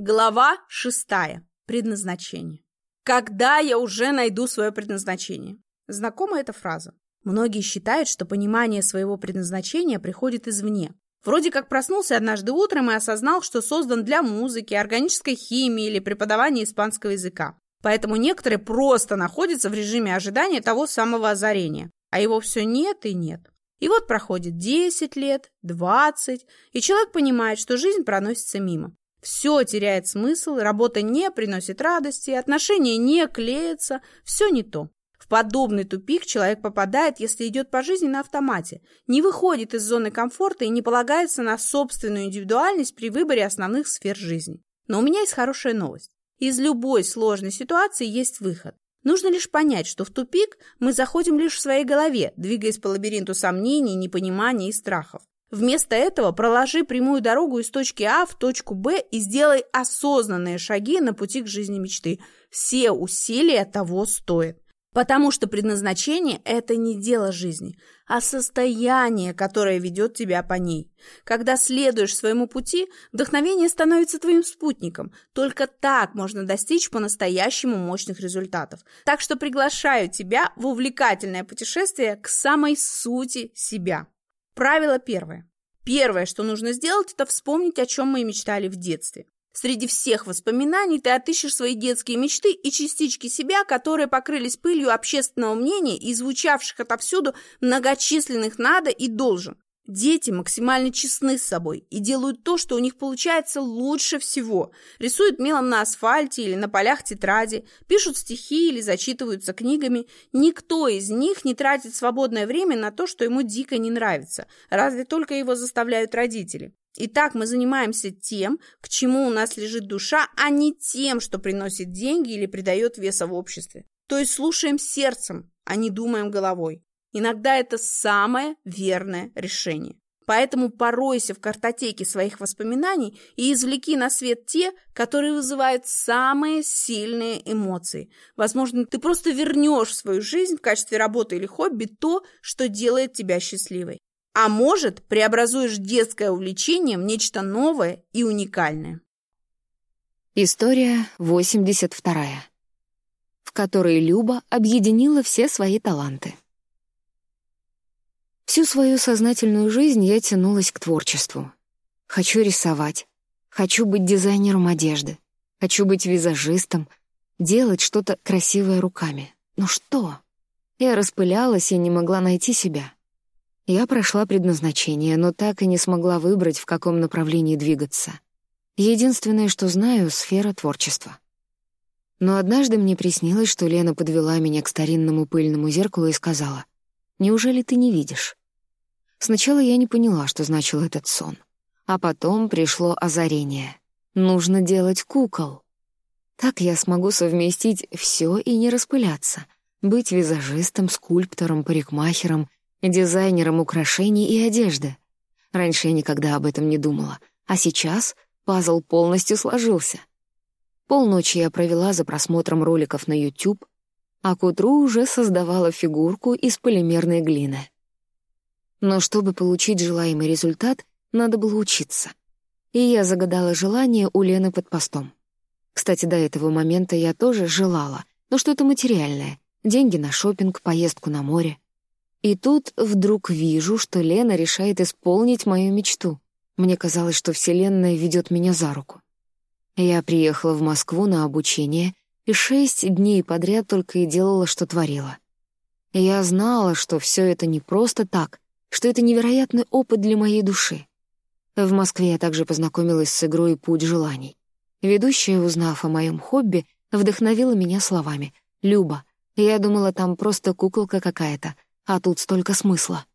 Глава шестая. Предназначение. Когда я уже найду свое предназначение? Знакома эта фраза. Многие считают, что понимание своего предназначения приходит извне. Вроде как проснулся однажды утром и осознал, что создан для музыки, органической химии или преподавания испанского языка. Поэтому некоторые просто находятся в режиме ожидания того самого озарения, а его все нет и нет. И вот проходит 10 лет, 20, и человек понимает, что жизнь проносится мимо. Все теряет смысл, работа не приносит радости, отношения не клеятся, все не то. В подобный тупик человек попадает, если идет по жизни на автомате, не выходит из зоны комфорта и не полагается на собственную индивидуальность при выборе основных сфер жизни. Но у меня есть хорошая новость. Из любой сложной ситуации есть выход. Нужно лишь понять, что в тупик мы заходим лишь в своей голове, двигаясь по лабиринту сомнений, непонимания и страхов. Вместо этого проложи прямую дорогу из точки А в точку Б и сделай осознанные шаги на пути к жизни мечты. Все усилия того стоят. Потому что предназначение – это не дело жизни, а состояние, которое ведет тебя по ней. Когда следуешь своему пути, вдохновение становится твоим спутником. Только так можно достичь по-настоящему мощных результатов. Так что приглашаю тебя в увлекательное путешествие к самой сути себя. Правило первое. Первое, что нужно сделать, это вспомнить, о чем мы мечтали в детстве. Среди всех воспоминаний ты отыщешь свои детские мечты и частички себя, которые покрылись пылью общественного мнения и звучавших отовсюду многочисленных «надо» и «должен». Дети максимально честны с собой и делают то, что у них получается лучше всего. Рисуют мелом на асфальте или на полях тетради, пишут стихи или зачитываются книгами. Никто из них не тратит свободное время на то, что ему дико не нравится, разве только его заставляют родители. Итак, мы занимаемся тем, к чему у нас лежит душа, а не тем, что приносит деньги или придает веса в обществе. То есть слушаем сердцем, а не думаем головой. Иногда это самое верное решение. Поэтому поройся в картотеке своих воспоминаний и извлеки на свет те, которые вызывают самые сильные эмоции. Возможно, ты просто вернешь в свою жизнь в качестве работы или хобби то, что делает тебя счастливой. А может, преобразуешь детское увлечение в нечто новое и уникальное. История 82, в которой Люба объединила все свои таланты. Всю свою сознательную жизнь я тянулась к творчеству. Хочу рисовать, хочу быть дизайнером одежды, хочу быть визажистом, делать что-то красивое руками. Но что? Я распылялась и не могла найти себя. Я прошла предназначение, но так и не смогла выбрать, в каком направлении двигаться. Единственное, что знаю — сфера творчества. Но однажды мне приснилось, что Лена подвела меня к старинному пыльному зеркалу и сказала, «Неужели ты не видишь?» Сначала я не поняла, что значил этот сон. А потом пришло озарение. Нужно делать кукол. Так я смогу совместить все и не распыляться. Быть визажистом, скульптором, парикмахером, дизайнером украшений и одежды. Раньше я никогда об этом не думала, а сейчас пазл полностью сложился. Полночи я провела за просмотром роликов на YouTube, а к утру уже создавала фигурку из полимерной глины. Но чтобы получить желаемый результат, надо было учиться. И я загадала желание у Лены под постом. Кстати, до этого момента я тоже желала, но что-то материальное. Деньги на шопинг, поездку на море. И тут вдруг вижу, что Лена решает исполнить мою мечту. Мне казалось, что Вселенная ведет меня за руку. Я приехала в Москву на обучение и шесть дней подряд только и делала, что творила. Я знала, что все это не просто так, что это невероятный опыт для моей души. В Москве я также познакомилась с игрой «Путь желаний». Ведущая, узнав о моем хобби, вдохновила меня словами «Люба, я думала, там просто куколка какая-то, а тут столько смысла».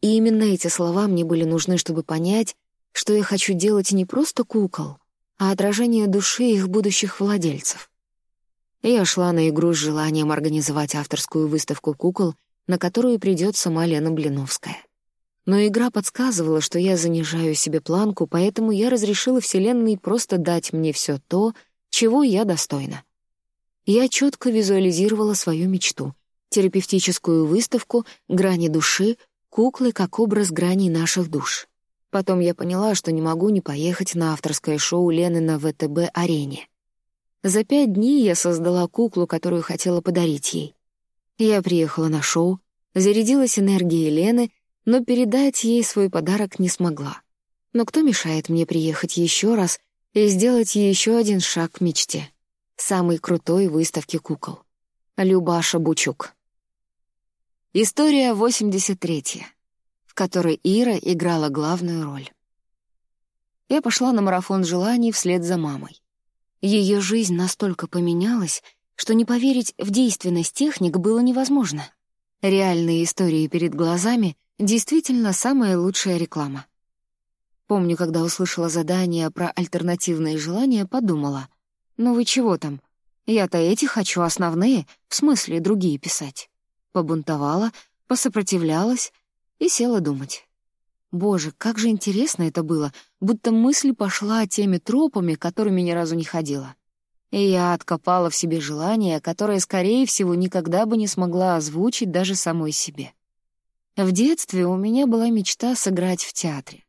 И именно эти слова мне были нужны, чтобы понять, что я хочу делать не просто кукол, а отражение души их будущих владельцев. Я шла на игру с желанием организовать авторскую выставку кукол на которую придет сама Лена Блиновская. Но игра подсказывала, что я занижаю себе планку, поэтому я разрешила Вселенной просто дать мне все то, чего я достойна. Я четко визуализировала свою мечту — терапевтическую выставку «Грани души», куклы как образ граней наших душ. Потом я поняла, что не могу не поехать на авторское шоу Лены на ВТБ-арене. За пять дней я создала куклу, которую хотела подарить ей. Я приехала на шоу, зарядилась энергией Лены, но передать ей свой подарок не смогла. Но кто мешает мне приехать еще раз и сделать еще один шаг к мечте? Самой крутой выставки кукол. Любаша Бучук. История 83 в которой Ира играла главную роль. Я пошла на марафон желаний вслед за мамой. Ее жизнь настолько поменялась, что не поверить в действенность техник было невозможно. Реальные истории перед глазами — действительно самая лучшая реклама. Помню, когда услышала задание про альтернативные желания, подумала, «Ну вы чего там? Я-то эти хочу основные, в смысле другие писать». Побунтовала, посопротивлялась, и села думать. Боже, как же интересно это было, будто мысль пошла теми тропами, которыми ни разу не ходила. И я откопала в себе желание, которое, скорее всего, никогда бы не смогла озвучить даже самой себе. В детстве у меня была мечта сыграть в театре.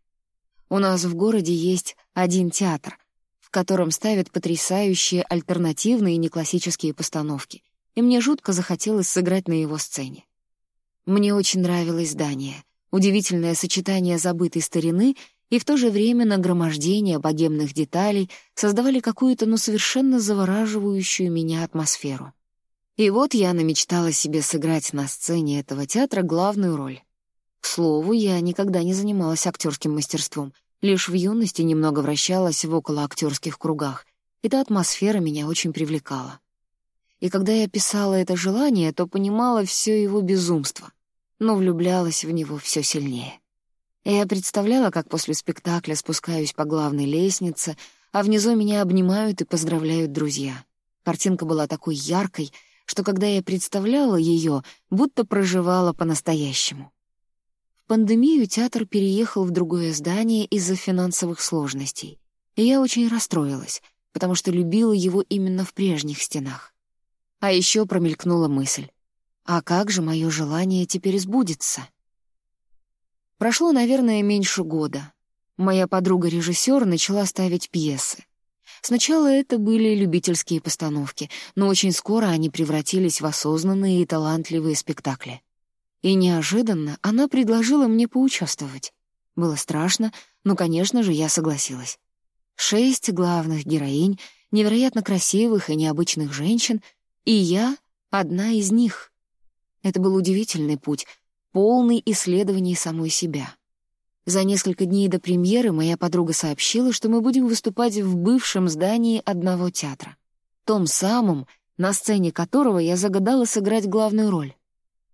У нас в городе есть один театр, в котором ставят потрясающие альтернативные неклассические постановки, и мне жутко захотелось сыграть на его сцене. Мне очень нравилось здание. Удивительное сочетание забытой старины и в то же время нагромождение богемных деталей создавали какую-то, ну, совершенно завораживающую меня атмосферу. И вот я намечтала себе сыграть на сцене этого театра главную роль. К слову, я никогда не занималась актерским мастерством, лишь в юности немного вращалась в околоактерских кругах. Эта атмосфера меня очень привлекала. И когда я писала это желание, то понимала все его безумство, но влюблялась в него все сильнее. Я представляла, как после спектакля спускаюсь по главной лестнице, а внизу меня обнимают и поздравляют друзья. Картинка была такой яркой, что когда я представляла ее, будто проживала по-настоящему. В пандемию театр переехал в другое здание из-за финансовых сложностей, и я очень расстроилась, потому что любила его именно в прежних стенах. А еще промелькнула мысль. А как же мое желание теперь сбудется? Прошло, наверное, меньше года. Моя подруга-режиссер начала ставить пьесы. Сначала это были любительские постановки, но очень скоро они превратились в осознанные и талантливые спектакли. И неожиданно она предложила мне поучаствовать. Было страшно, но, конечно же, я согласилась. Шесть главных героинь, невероятно красивых и необычных женщин, и я — одна из них. Это был удивительный путь, полный исследований самой себя. За несколько дней до премьеры моя подруга сообщила, что мы будем выступать в бывшем здании одного театра. Том самом, на сцене которого я загадала сыграть главную роль.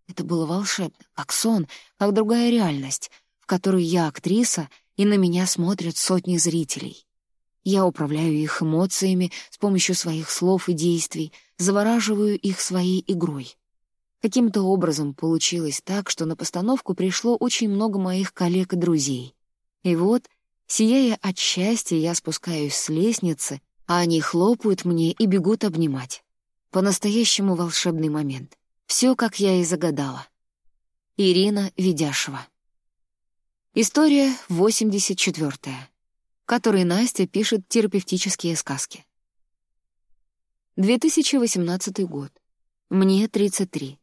Это было волшебно, как сон, как другая реальность, в которой я актриса, и на меня смотрят сотни зрителей. Я управляю их эмоциями с помощью своих слов и действий, завораживаю их своей игрой. Каким-то образом получилось так, что на постановку пришло очень много моих коллег и друзей. И вот, сияя от счастья, я спускаюсь с лестницы, а они хлопают мне и бегут обнимать. По-настоящему волшебный момент. Все, как я и загадала. Ирина Ведяшева. История 84 которой Настя пишет терапевтические сказки. 2018 год. Мне 33.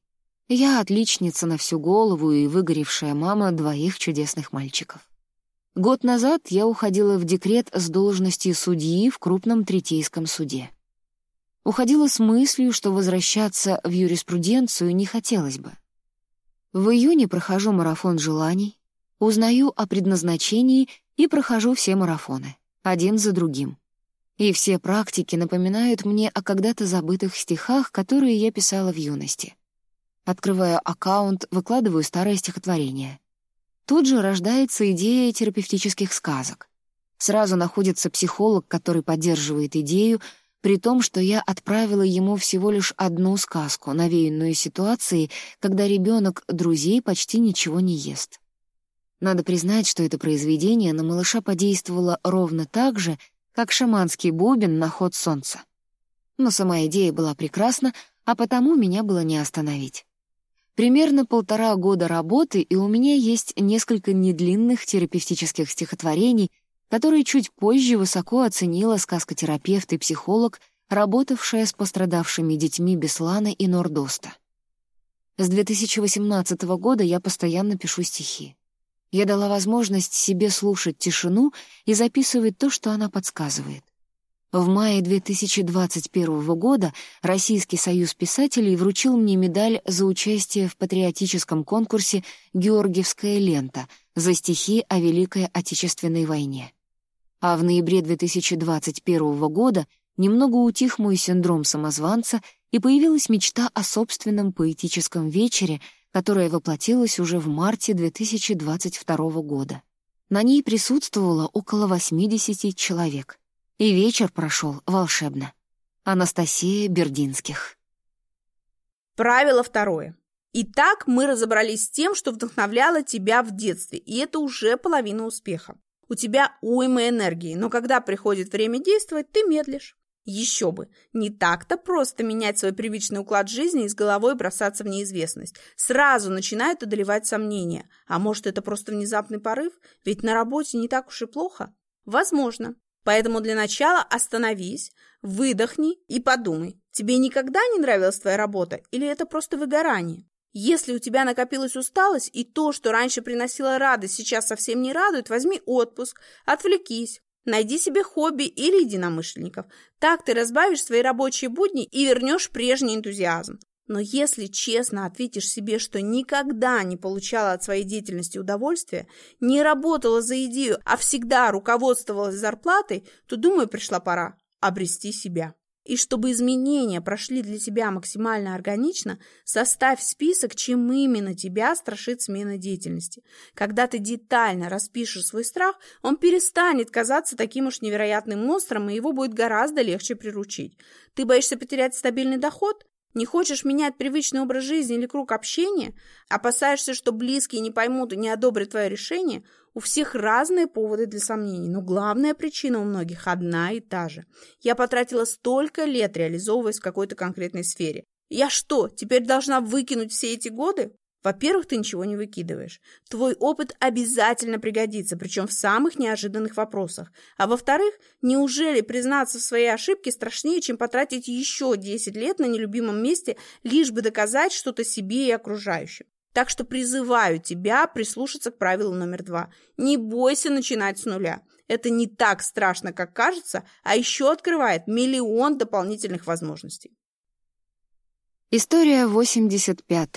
Я отличница на всю голову и выгоревшая мама двоих чудесных мальчиков. Год назад я уходила в декрет с должности судьи в крупном третейском суде. Уходила с мыслью, что возвращаться в юриспруденцию не хотелось бы. В июне прохожу марафон желаний, узнаю о предназначении и прохожу все марафоны, один за другим. И все практики напоминают мне о когда-то забытых стихах, которые я писала в юности. Открываю аккаунт, выкладываю старое стихотворение. Тут же рождается идея терапевтических сказок. Сразу находится психолог, который поддерживает идею, при том, что я отправила ему всего лишь одну сказку, навеянную ситуацией, когда ребенок друзей почти ничего не ест. Надо признать, что это произведение на малыша подействовало ровно так же, как шаманский бубен на ход солнца. Но сама идея была прекрасна, а потому меня было не остановить. Примерно полтора года работы, и у меня есть несколько недлинных терапевтических стихотворений, которые чуть позже высоко оценила сказкотерапевт и психолог, работавшая с пострадавшими детьми Беслана и Нордоста. С 2018 года я постоянно пишу стихи. Я дала возможность себе слушать тишину и записывать то, что она подсказывает. В мае 2021 года Российский союз писателей вручил мне медаль за участие в патриотическом конкурсе «Георгиевская лента» за стихи о Великой Отечественной войне. А в ноябре 2021 года немного утих мой синдром самозванца и появилась мечта о собственном поэтическом вечере, которая воплотилась уже в марте 2022 года. На ней присутствовало около 80 человек — и вечер прошел волшебно. Анастасия Бердинских. Правило второе. Итак, мы разобрались с тем, что вдохновляло тебя в детстве, и это уже половина успеха. У тебя уйма энергии, но когда приходит время действовать, ты медлишь. Еще бы, не так-то просто менять свой привычный уклад жизни и с головой бросаться в неизвестность. Сразу начинают одолевать сомнения. А может, это просто внезапный порыв? Ведь на работе не так уж и плохо. Возможно. Поэтому для начала остановись, выдохни и подумай, тебе никогда не нравилась твоя работа или это просто выгорание? Если у тебя накопилась усталость и то, что раньше приносило радость, сейчас совсем не радует, возьми отпуск, отвлекись, найди себе хобби или единомышленников. Так ты разбавишь свои рабочие будни и вернешь прежний энтузиазм. Но если честно ответишь себе, что никогда не получала от своей деятельности удовольствия, не работала за идею, а всегда руководствовалась зарплатой, то, думаю, пришла пора обрести себя. И чтобы изменения прошли для тебя максимально органично, составь список, чем именно тебя страшит смена деятельности. Когда ты детально распишешь свой страх, он перестанет казаться таким уж невероятным монстром, и его будет гораздо легче приручить. Ты боишься потерять стабильный доход? Не хочешь менять привычный образ жизни или круг общения? Опасаешься, что близкие не поймут и не одобрят твое решение? У всех разные поводы для сомнений, но главная причина у многих одна и та же. Я потратила столько лет, реализовываясь в какой-то конкретной сфере. Я что, теперь должна выкинуть все эти годы? Во-первых, ты ничего не выкидываешь. Твой опыт обязательно пригодится, причем в самых неожиданных вопросах. А во-вторых, неужели признаться в своей ошибке страшнее, чем потратить еще 10 лет на нелюбимом месте, лишь бы доказать что-то себе и окружающим? Так что призываю тебя прислушаться к правилу номер два. Не бойся начинать с нуля. Это не так страшно, как кажется, а еще открывает миллион дополнительных возможностей. История 85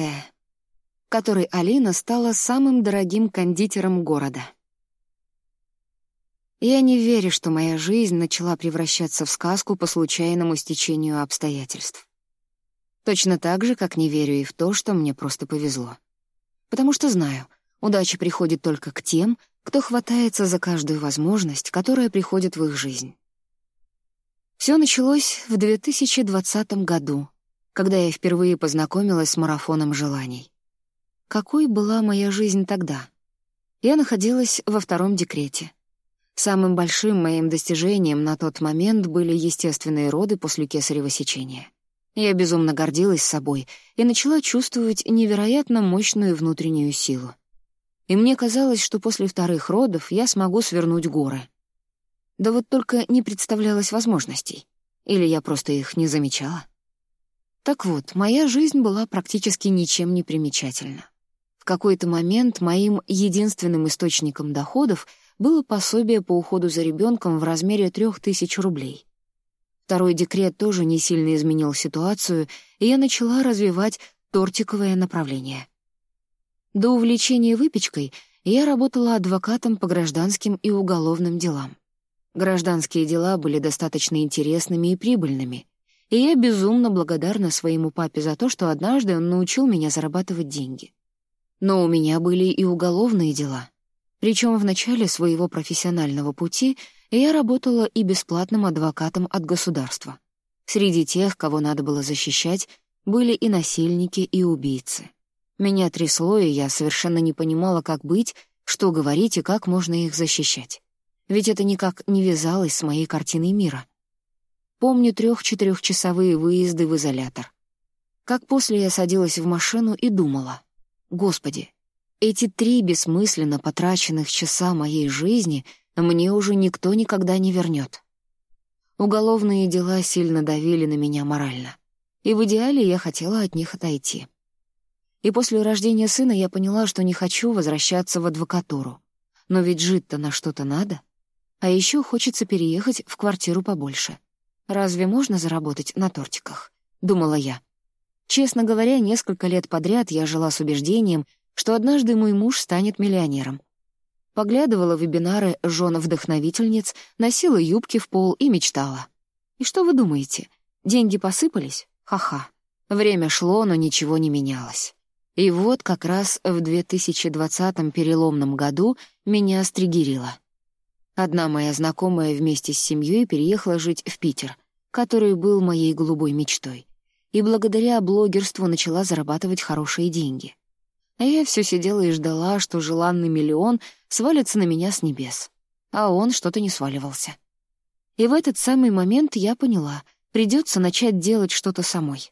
которой Алина стала самым дорогим кондитером города. Я не верю, что моя жизнь начала превращаться в сказку по случайному стечению обстоятельств. Точно так же, как не верю и в то, что мне просто повезло. Потому что знаю, удача приходит только к тем, кто хватается за каждую возможность, которая приходит в их жизнь. Все началось в 2020 году, когда я впервые познакомилась с марафоном желаний. Какой была моя жизнь тогда? Я находилась во втором декрете. Самым большим моим достижением на тот момент были естественные роды после кесарево сечения. Я безумно гордилась собой и начала чувствовать невероятно мощную внутреннюю силу. И мне казалось, что после вторых родов я смогу свернуть горы. Да вот только не представлялось возможностей. Или я просто их не замечала. Так вот, моя жизнь была практически ничем не примечательна какой-то момент моим единственным источником доходов было пособие по уходу за ребенком в размере трех тысяч рублей. Второй декрет тоже не сильно изменил ситуацию, и я начала развивать тортиковое направление. До увлечения выпечкой я работала адвокатом по гражданским и уголовным делам. Гражданские дела были достаточно интересными и прибыльными, и я безумно благодарна своему папе за то, что однажды он научил меня зарабатывать деньги. Но у меня были и уголовные дела. Причем в начале своего профессионального пути я работала и бесплатным адвокатом от государства. Среди тех, кого надо было защищать, были и насильники, и убийцы. Меня трясло, и я совершенно не понимала, как быть, что говорить и как можно их защищать. Ведь это никак не вязалось с моей картиной мира. Помню трех-четырехчасовые выезды в изолятор. Как после я садилась в машину и думала, «Господи, эти три бессмысленно потраченных часа моей жизни мне уже никто никогда не вернет. Уголовные дела сильно давили на меня морально, и в идеале я хотела от них отойти. И после рождения сына я поняла, что не хочу возвращаться в адвокатуру. Но ведь жить-то на что-то надо. А еще хочется переехать в квартиру побольше. Разве можно заработать на тортиках? Думала я. Честно говоря, несколько лет подряд я жила с убеждением, что однажды мой муж станет миллионером. Поглядывала вебинары жён-вдохновительниц, носила юбки в пол и мечтала. И что вы думаете? Деньги посыпались? Ха-ха. Время шло, но ничего не менялось. И вот как раз в 2020 переломном году меня стригерило. Одна моя знакомая вместе с семьей переехала жить в Питер, который был моей голубой мечтой. И благодаря блогерству начала зарабатывать хорошие деньги. А я все сидела и ждала, что желанный миллион свалится на меня с небес. А он что-то не сваливался. И в этот самый момент я поняла, придется начать делать что-то самой.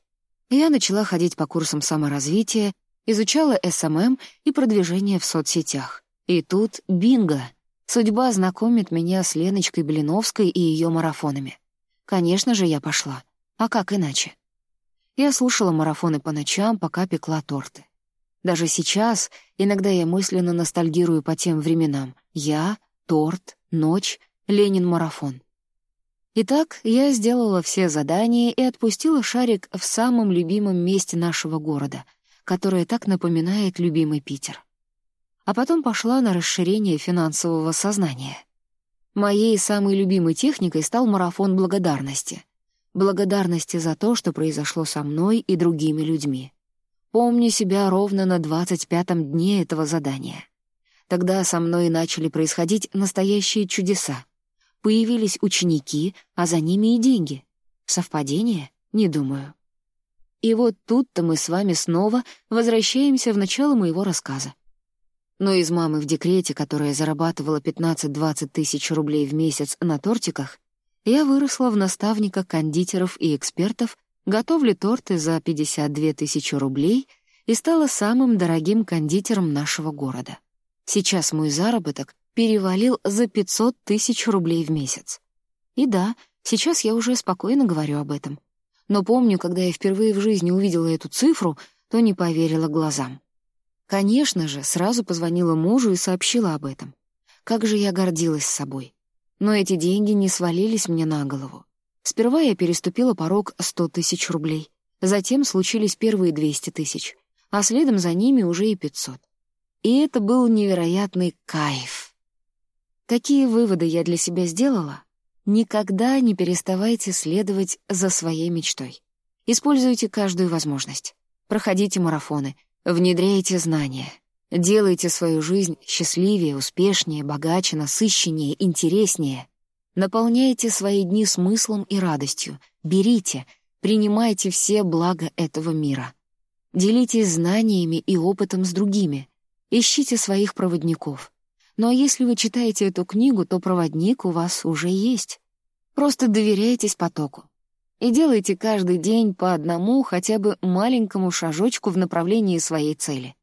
Я начала ходить по курсам саморазвития, изучала SMM и продвижение в соцсетях. И тут бинго! Судьба знакомит меня с Леночкой Блиновской и ее марафонами. Конечно же, я пошла. А как иначе? Я слушала марафоны по ночам, пока пекла торты. Даже сейчас иногда я мысленно ностальгирую по тем временам. Я, торт, ночь, Ленин-марафон. Итак, я сделала все задания и отпустила шарик в самом любимом месте нашего города — которая так напоминает любимый Питер. А потом пошла на расширение финансового сознания. Моей самой любимой техникой стал марафон благодарности. Благодарности за то, что произошло со мной и другими людьми. Помню себя ровно на 25-м дне этого задания. Тогда со мной начали происходить настоящие чудеса. Появились ученики, а за ними и деньги. Совпадение? Не думаю. И вот тут-то мы с вами снова возвращаемся в начало моего рассказа. Но из мамы в декрете, которая зарабатывала 15-20 тысяч рублей в месяц на тортиках, я выросла в наставника кондитеров и экспертов, готовлю торты за 52 тысячи рублей и стала самым дорогим кондитером нашего города. Сейчас мой заработок перевалил за 500 тысяч рублей в месяц. И да, сейчас я уже спокойно говорю об этом — но помню, когда я впервые в жизни увидела эту цифру, то не поверила глазам. Конечно же, сразу позвонила мужу и сообщила об этом. Как же я гордилась собой. Но эти деньги не свалились мне на голову. Сперва я переступила порог 100 тысяч рублей. Затем случились первые 200 тысяч, а следом за ними уже и 500. И это был невероятный кайф. Какие выводы я для себя сделала? Никогда не переставайте следовать за своей мечтой. Используйте каждую возможность. Проходите марафоны, внедряйте знания. Делайте свою жизнь счастливее, успешнее, богаче, насыщеннее, интереснее. Наполняйте свои дни смыслом и радостью. Берите, принимайте все блага этого мира. Делитесь знаниями и опытом с другими. Ищите своих проводников — ну а если вы читаете эту книгу, то проводник у вас уже есть. Просто доверяйтесь потоку. И делайте каждый день по одному хотя бы маленькому шажочку в направлении своей цели.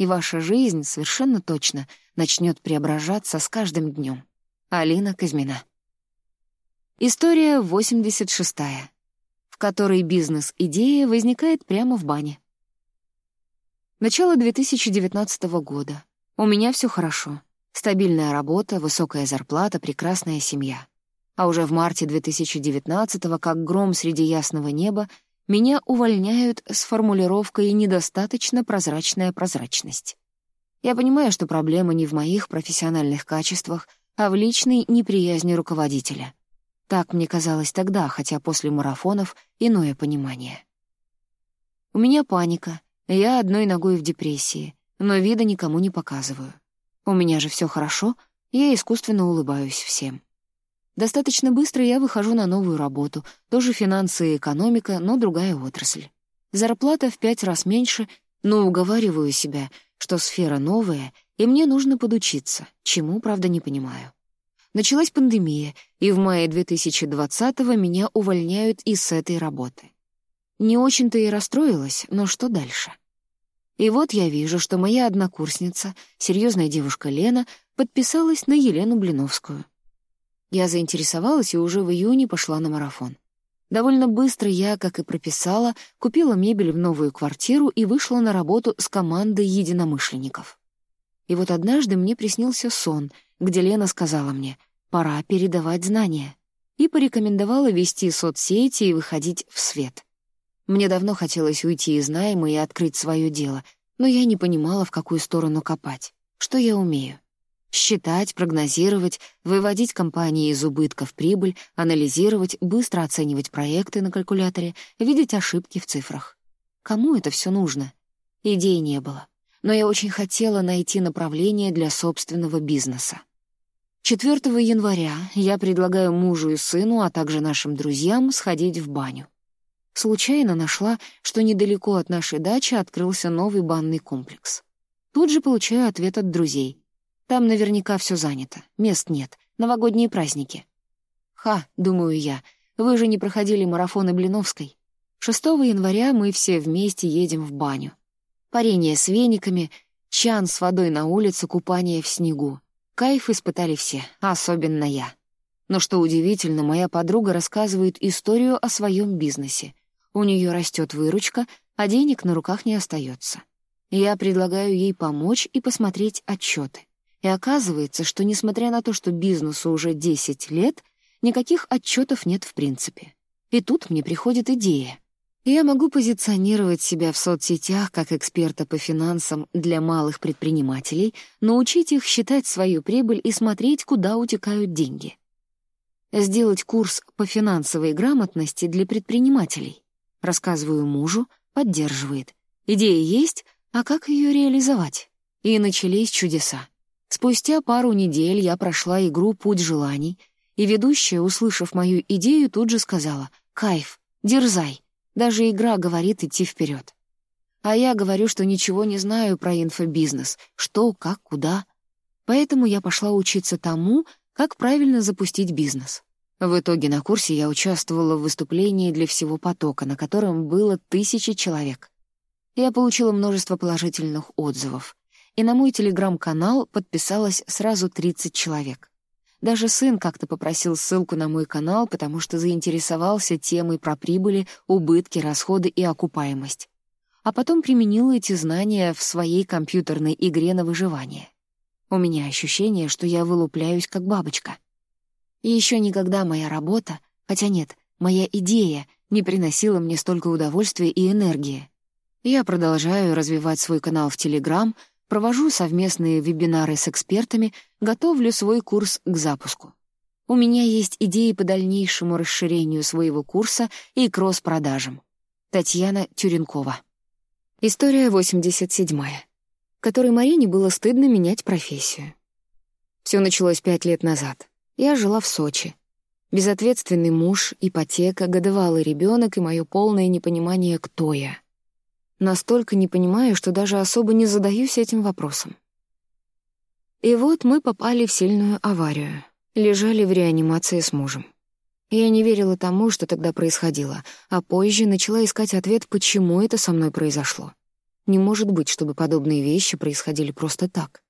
И ваша жизнь совершенно точно начнет преображаться с каждым днем. Алина Казьмина. История 86 в которой бизнес-идея возникает прямо в бане. Начало 2019 года. У меня все хорошо. Стабильная работа, высокая зарплата, прекрасная семья. А уже в марте 2019-го, как гром среди ясного неба, меня увольняют с формулировкой «недостаточно прозрачная прозрачность». Я понимаю, что проблема не в моих профессиональных качествах, а в личной неприязни руководителя. Так мне казалось тогда, хотя после марафонов иное понимание. У меня паника, я одной ногой в депрессии, но вида никому не показываю. У меня же все хорошо, я искусственно улыбаюсь всем. Достаточно быстро я выхожу на новую работу, тоже финансы и экономика, но другая отрасль. Зарплата в пять раз меньше, но уговариваю себя, что сфера новая, и мне нужно подучиться, чему, правда, не понимаю. Началась пандемия, и в мае 2020-го меня увольняют и с этой работы. Не очень-то и расстроилась, но что дальше? И вот я вижу, что моя однокурсница, серьезная девушка Лена, подписалась на Елену Блиновскую. Я заинтересовалась и уже в июне пошла на марафон. Довольно быстро я, как и прописала, купила мебель в новую квартиру и вышла на работу с командой единомышленников. И вот однажды мне приснился сон, где Лена сказала мне «пора передавать знания» и порекомендовала вести соцсети и выходить в свет. Мне давно хотелось уйти из найма и открыть свое дело, но я не понимала, в какую сторону копать. Что я умею? Считать, прогнозировать, выводить компании из убытков прибыль, анализировать, быстро оценивать проекты на калькуляторе, видеть ошибки в цифрах. Кому это все нужно? Идей не было. Но я очень хотела найти направление для собственного бизнеса. 4 января я предлагаю мужу и сыну, а также нашим друзьям сходить в баню. Случайно нашла, что недалеко от нашей дачи открылся новый банный комплекс. Тут же получаю ответ от друзей. Там наверняка все занято, мест нет, новогодние праздники. Ха, думаю я, вы же не проходили марафоны Блиновской. 6 января мы все вместе едем в баню. Парение с вениками, чан с водой на улице, купание в снегу. Кайф испытали все, особенно я. Но что удивительно, моя подруга рассказывает историю о своем бизнесе. У нее растет выручка, а денег на руках не остается. Я предлагаю ей помочь и посмотреть отчеты. И оказывается, что несмотря на то, что бизнесу уже 10 лет, никаких отчетов нет в принципе. И тут мне приходит идея. Я могу позиционировать себя в соцсетях как эксперта по финансам для малых предпринимателей, научить их считать свою прибыль и смотреть, куда утекают деньги. Сделать курс по финансовой грамотности для предпринимателей. Рассказываю мужу, поддерживает. Идея есть, а как ее реализовать? И начались чудеса. Спустя пару недель я прошла игру «Путь желаний», и ведущая, услышав мою идею, тут же сказала «Кайф, дерзай, даже игра говорит идти вперед. А я говорю, что ничего не знаю про инфобизнес, что, как, куда. Поэтому я пошла учиться тому, как правильно запустить бизнес. В итоге на курсе я участвовала в выступлении для всего потока, на котором было тысячи человек. Я получила множество положительных отзывов, и на мой телеграм-канал подписалось сразу 30 человек. Даже сын как-то попросил ссылку на мой канал, потому что заинтересовался темой про прибыли, убытки, расходы и окупаемость. А потом применил эти знания в своей компьютерной игре на выживание. У меня ощущение, что я вылупляюсь как бабочка — и еще никогда моя работа, хотя нет, моя идея не приносила мне столько удовольствия и энергии. Я продолжаю развивать свой канал в Телеграм, провожу совместные вебинары с экспертами, готовлю свой курс к запуску. У меня есть идеи по дальнейшему расширению своего курса и кросс-продажам. Татьяна Тюренкова. История 87 которой Марине было стыдно менять профессию. Все началось пять лет назад. Я жила в Сочи. Безответственный муж, ипотека, годовалый ребенок и мое полное непонимание, кто я. Настолько не понимаю, что даже особо не задаюсь этим вопросом. И вот мы попали в сильную аварию. Лежали в реанимации с мужем. Я не верила тому, что тогда происходило, а позже начала искать ответ, почему это со мной произошло. Не может быть, чтобы подобные вещи происходили просто так.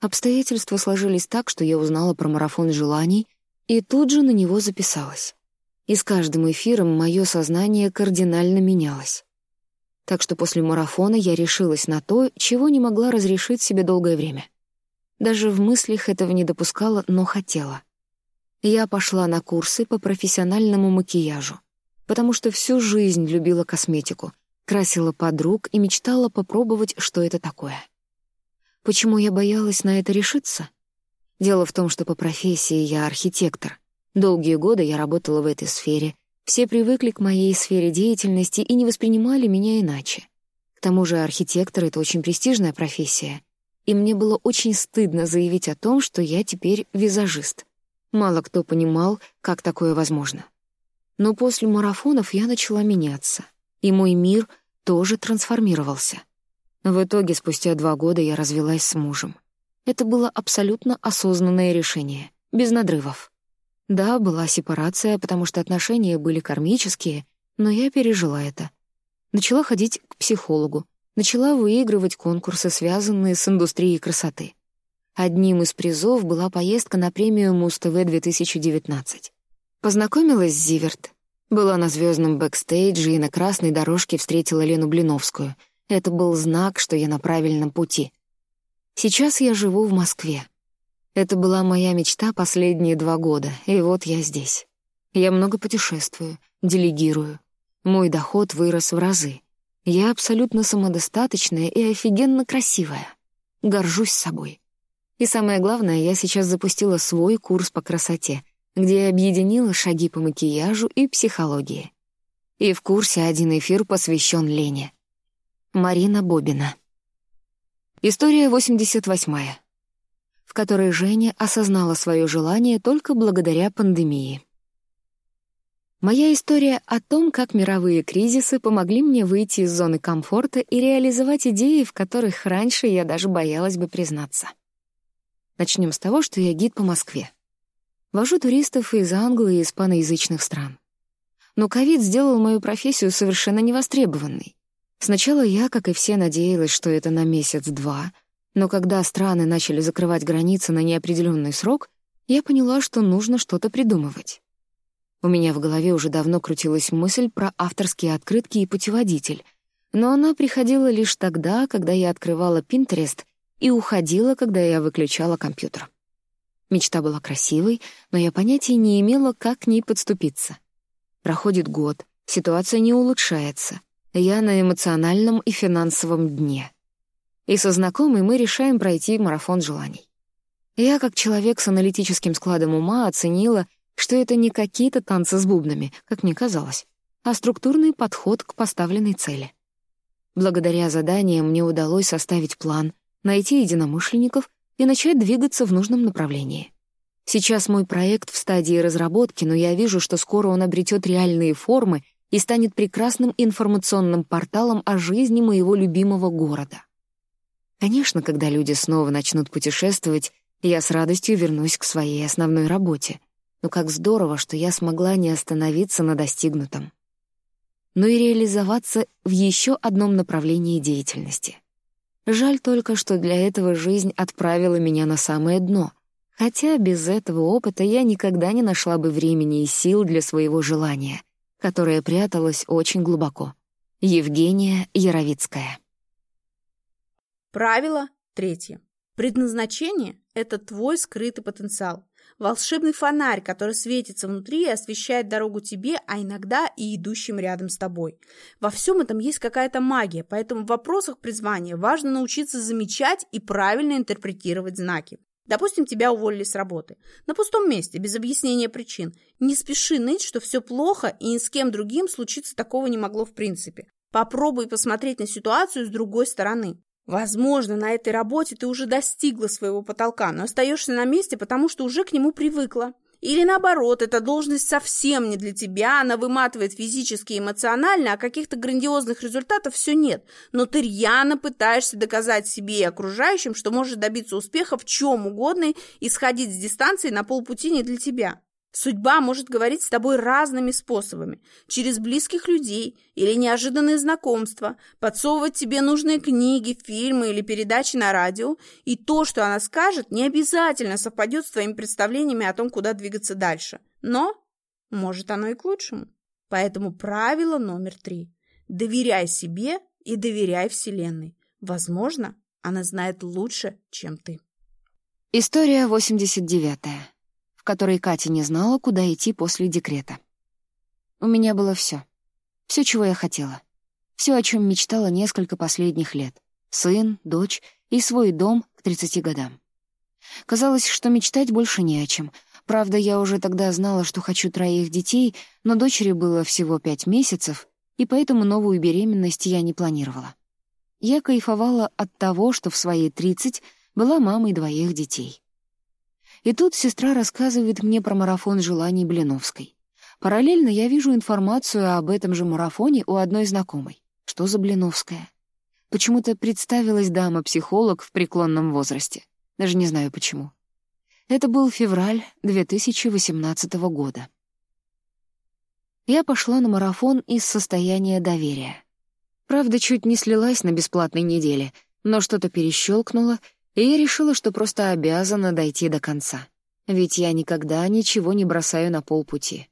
Обстоятельства сложились так, что я узнала про марафон желаний и тут же на него записалась. И с каждым эфиром мое сознание кардинально менялось. Так что после марафона я решилась на то, чего не могла разрешить себе долгое время. Даже в мыслях этого не допускала, но хотела. Я пошла на курсы по профессиональному макияжу, потому что всю жизнь любила косметику, красила подруг и мечтала попробовать, что это такое. Почему я боялась на это решиться? Дело в том, что по профессии я архитектор. Долгие годы я работала в этой сфере. Все привыкли к моей сфере деятельности и не воспринимали меня иначе. К тому же архитектор — это очень престижная профессия. И мне было очень стыдно заявить о том, что я теперь визажист. Мало кто понимал, как такое возможно. Но после марафонов я начала меняться, и мой мир тоже трансформировался. В итоге, спустя два года я развелась с мужем. Это было абсолютно осознанное решение, без надрывов. Да, была сепарация, потому что отношения были кармические, но я пережила это, Начала ходить к психологу, начала выигрывать конкурсы, связанные с индустрией красоты. Одним из призов была поездка на премию Муз-ТВ 2019. Познакомилась с Zivert. Была на звездном бэкстейдже и на красной дорожке встретила Лену Блиновскую. Это был знак, что я на правильном пути. Сейчас я живу в Москве. Это была моя мечта последние два года, и вот я здесь. Я много путешествую, делегирую. Мой доход вырос в разы. Я абсолютно самодостаточная и офигенно красивая. Горжусь собой. И самое главное, я сейчас запустила свой курс по красоте, где я объединила шаги по макияжу и психологии. И в курсе один эфир посвящен Лене. Марина Бобина. История 88 в которой Женя осознала свое желание только благодаря пандемии. Моя история о том, как мировые кризисы помогли мне выйти из зоны комфорта и реализовать идеи, в которых раньше я даже боялась бы признаться. Начнем с того, что я гид по Москве. Вожу туристов из англо- и испаноязычных стран. Но ковид сделал мою профессию совершенно невостребованной. Сначала я, как и все, надеялась, что это на месяц-два — но когда страны начали закрывать границы на неопределенный срок, я поняла, что нужно что-то придумывать. У меня в голове уже давно крутилась мысль про авторские открытки и путеводитель, но она приходила лишь тогда, когда я открывала Pinterest и уходила, когда я выключала компьютер. Мечта была красивой, но я понятия не имела, как к ней подступиться. Проходит год, ситуация не улучшается. Я на эмоциональном и финансовом дне и со знакомой мы решаем пройти марафон желаний. Я, как человек с аналитическим складом ума, оценила, что это не какие-то танцы с бубнами, как мне казалось, а структурный подход к поставленной цели. Благодаря заданиям мне удалось составить план, найти единомышленников и начать двигаться в нужном направлении. Сейчас мой проект в стадии разработки, но я вижу, что скоро он обретет реальные формы и станет прекрасным информационным порталом о жизни моего любимого города. Конечно, когда люди снова начнут путешествовать, я с радостью вернусь к своей основной работе. Но как здорово, что я смогла не остановиться на достигнутом. Но и реализоваться в еще одном направлении деятельности. Жаль только, что для этого жизнь отправила меня на самое дно. Хотя без этого опыта я никогда не нашла бы времени и сил для своего желания, которое пряталось очень глубоко. Евгения Яровицкая Правило третье. Предназначение — это твой скрытый потенциал. Волшебный фонарь, который светится внутри и освещает дорогу тебе, а иногда и идущим рядом с тобой. Во всем этом есть какая-то магия, поэтому в вопросах призвания важно научиться замечать и правильно интерпретировать знаки. Допустим, тебя уволили с работы. На пустом месте, без объяснения причин. Не спеши ныть, что все плохо, и ни с кем другим случиться такого не могло в принципе. Попробуй посмотреть на ситуацию с другой стороны. Возможно, на этой работе ты уже достигла своего потолка, но остаешься на месте, потому что уже к нему привыкла. Или наоборот, эта должность совсем не для тебя, она выматывает физически и эмоционально, а каких-то грандиозных результатов все нет. Но ты рьяно пытаешься доказать себе и окружающим, что можешь добиться успеха в чем угодно и сходить с дистанции на полпути не для тебя. Судьба может говорить с тобой разными способами. Через близких людей или неожиданные знакомства, подсовывать тебе нужные книги, фильмы или передачи на радио. И то, что она скажет, не обязательно совпадет с твоими представлениями о том, куда двигаться дальше. Но, может, оно и к лучшему. Поэтому правило номер три. Доверяй себе и доверяй Вселенной. Возможно, она знает лучше, чем ты. История 89 в которой Катя не знала, куда идти после декрета. У меня было все, все, чего я хотела. Все, о чем мечтала несколько последних лет. Сын, дочь и свой дом к 30 годам. Казалось, что мечтать больше не о чем. Правда, я уже тогда знала, что хочу троих детей, но дочери было всего пять месяцев, и поэтому новую беременность я не планировала. Я кайфовала от того, что в свои 30 была мамой двоих детей. И тут сестра рассказывает мне про марафон желаний Блиновской. Параллельно я вижу информацию об этом же марафоне у одной знакомой. Что за Блиновская? Почему-то представилась дама-психолог в преклонном возрасте. Даже не знаю почему. Это был февраль 2018 года. Я пошла на марафон из состояния доверия. Правда, чуть не слилась на бесплатной неделе, но что-то перещелкнуло, и я решила, что просто обязана дойти до конца. Ведь я никогда ничего не бросаю на полпути.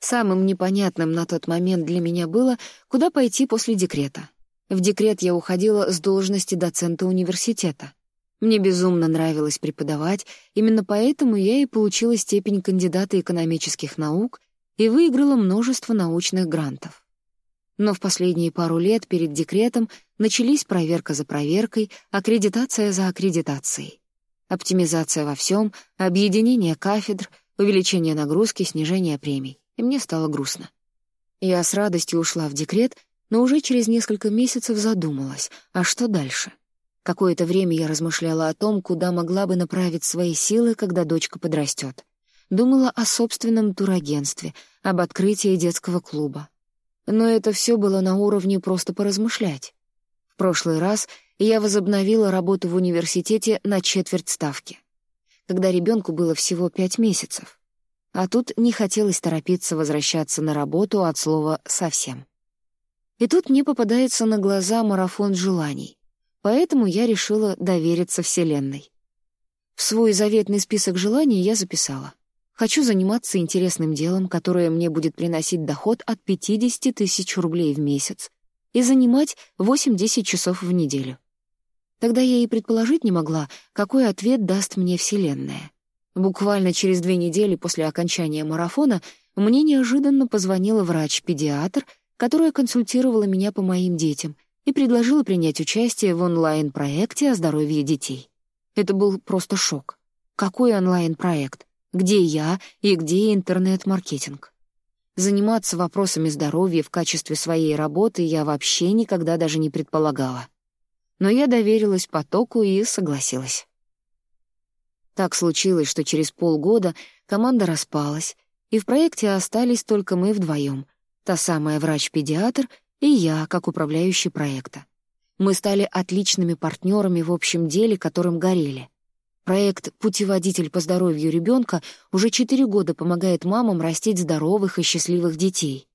Самым непонятным на тот момент для меня было, куда пойти после декрета. В декрет я уходила с должности доцента университета. Мне безумно нравилось преподавать, именно поэтому я и получила степень кандидата экономических наук и выиграла множество научных грантов. Но в последние пару лет перед декретом начались проверка за проверкой, аккредитация за аккредитацией. Оптимизация во всем, объединение кафедр, увеличение нагрузки, снижение премий. И мне стало грустно. Я с радостью ушла в декрет, но уже через несколько месяцев задумалась, а что дальше? Какое-то время я размышляла о том, куда могла бы направить свои силы, когда дочка подрастет. Думала о собственном турагентстве, об открытии детского клуба. Но это все было на уровне просто поразмышлять. В прошлый раз я возобновила работу в университете на четверть ставки, когда ребенку было всего пять месяцев. А тут не хотелось торопиться возвращаться на работу от слова «совсем». И тут мне попадается на глаза марафон желаний, поэтому я решила довериться Вселенной. В свой заветный список желаний я записала. Хочу заниматься интересным делом, которое мне будет приносить доход от 50 тысяч рублей в месяц, и занимать 8-10 часов в неделю. Тогда я и предположить не могла, какой ответ даст мне Вселенная. Буквально через две недели после окончания марафона мне неожиданно позвонила врач-педиатр, которая консультировала меня по моим детям и предложила принять участие в онлайн-проекте о здоровье детей. Это был просто шок. Какой онлайн-проект? Где я и где интернет-маркетинг? Заниматься вопросами здоровья в качестве своей работы я вообще никогда даже не предполагала. Но я доверилась потоку и согласилась. Так случилось, что через полгода команда распалась, и в проекте остались только мы вдвоем, та самая врач-педиатр и я, как управляющий проекта. Мы стали отличными партнерами в общем деле, которым горели. Проект «Путеводитель по здоровью ребенка» уже четыре года помогает мамам растить здоровых и счастливых детей.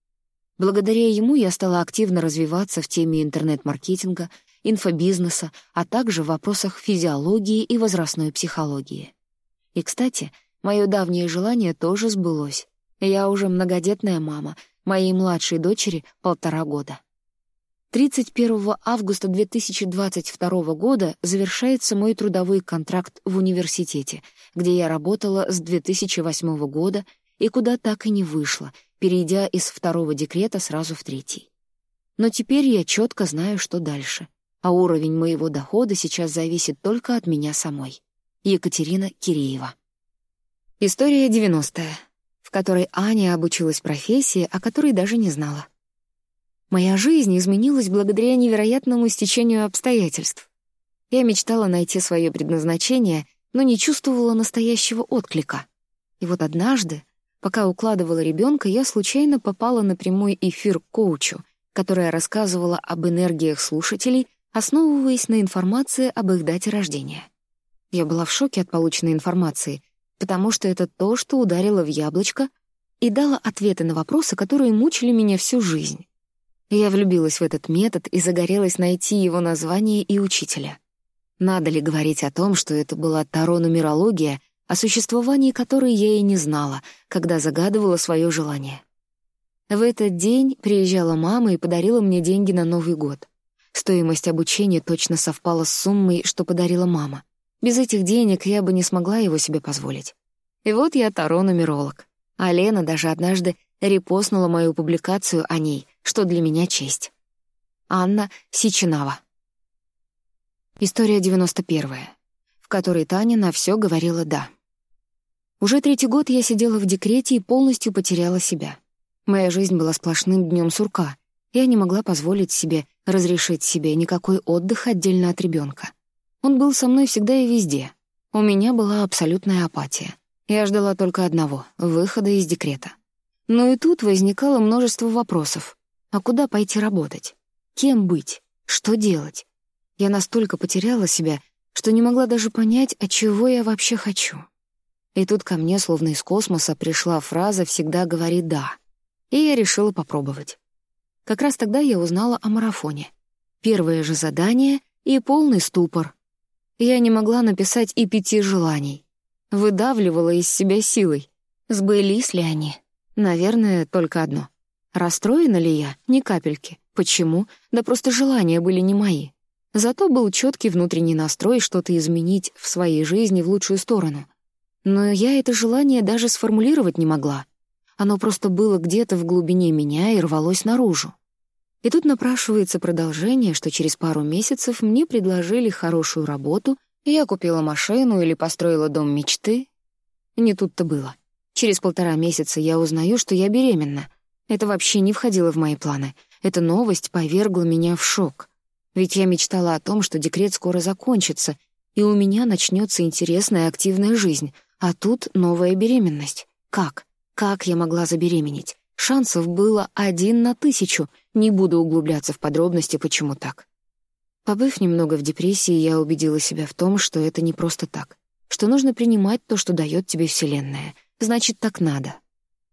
Благодаря ему я стала активно развиваться в теме интернет-маркетинга, инфобизнеса, а также в вопросах физиологии и возрастной психологии. И, кстати, мое давнее желание тоже сбылось. Я уже многодетная мама, моей младшей дочери полтора года. 31 августа 2022 года завершается мой трудовой контракт в университете, где я работала с 2008 года и куда так и не вышла, перейдя из второго декрета сразу в третий. Но теперь я четко знаю, что дальше, а уровень моего дохода сейчас зависит только от меня самой. Екатерина Киреева. История 90-я, в которой Аня обучилась профессии, о которой даже не знала. Моя жизнь изменилась благодаря невероятному стечению обстоятельств. Я мечтала найти свое предназначение, но не чувствовала настоящего отклика. И вот однажды, пока укладывала ребенка, я случайно попала на прямой эфир коучу, которая рассказывала об энергиях слушателей, основываясь на информации об их дате рождения. Я была в шоке от полученной информации, потому что это то, что ударило в яблочко и дало ответы на вопросы, которые мучили меня всю жизнь. Я влюбилась в этот метод и загорелась найти его название и учителя. Надо ли говорить о том, что это была таро-нумерология, о существовании которой я и не знала, когда загадывала свое желание. В этот день приезжала мама и подарила мне деньги на Новый год. Стоимость обучения точно совпала с суммой, что подарила мама. Без этих денег я бы не смогла его себе позволить. И вот я таро-нумеролог. А Лена даже однажды репостнула мою публикацию о ней, что для меня честь. Анна Сичинава. История 91 в которой Таня на все говорила «да». Уже третий год я сидела в декрете и полностью потеряла себя. Моя жизнь была сплошным днем сурка. Я не могла позволить себе разрешить себе никакой отдых отдельно от ребенка. Он был со мной всегда и везде. У меня была абсолютная апатия. Я ждала только одного — выхода из декрета. Но и тут возникало множество вопросов. А куда пойти работать? Кем быть? Что делать? Я настолько потеряла себя, что не могла даже понять, от чего я вообще хочу. И тут ко мне, словно из космоса, пришла фраза «всегда говори «да». И я решила попробовать. Как раз тогда я узнала о марафоне. Первое же задание и полный ступор. Я не могла написать и пяти желаний. Выдавливала из себя силой. Сбылись ли они? Наверное, только одно. Расстроена ли я? Ни капельки. Почему? Да просто желания были не мои. Зато был четкий внутренний настрой что-то изменить в своей жизни в лучшую сторону. Но я это желание даже сформулировать не могла. Оно просто было где-то в глубине меня и рвалось наружу. И тут напрашивается продолжение, что через пару месяцев мне предложили хорошую работу, я купила машину или построила дом мечты. Не тут-то было. Через полтора месяца я узнаю, что я беременна. Это вообще не входило в мои планы. Эта новость повергла меня в шок. Ведь я мечтала о том, что декрет скоро закончится, и у меня начнется интересная активная жизнь, а тут новая беременность. Как? Как я могла забеременеть? Шансов было один на тысячу. Не буду углубляться в подробности, почему так. Побыв немного в депрессии, я убедила себя в том, что это не просто так. Что нужно принимать то, что дает тебе Вселенная. Значит, так надо.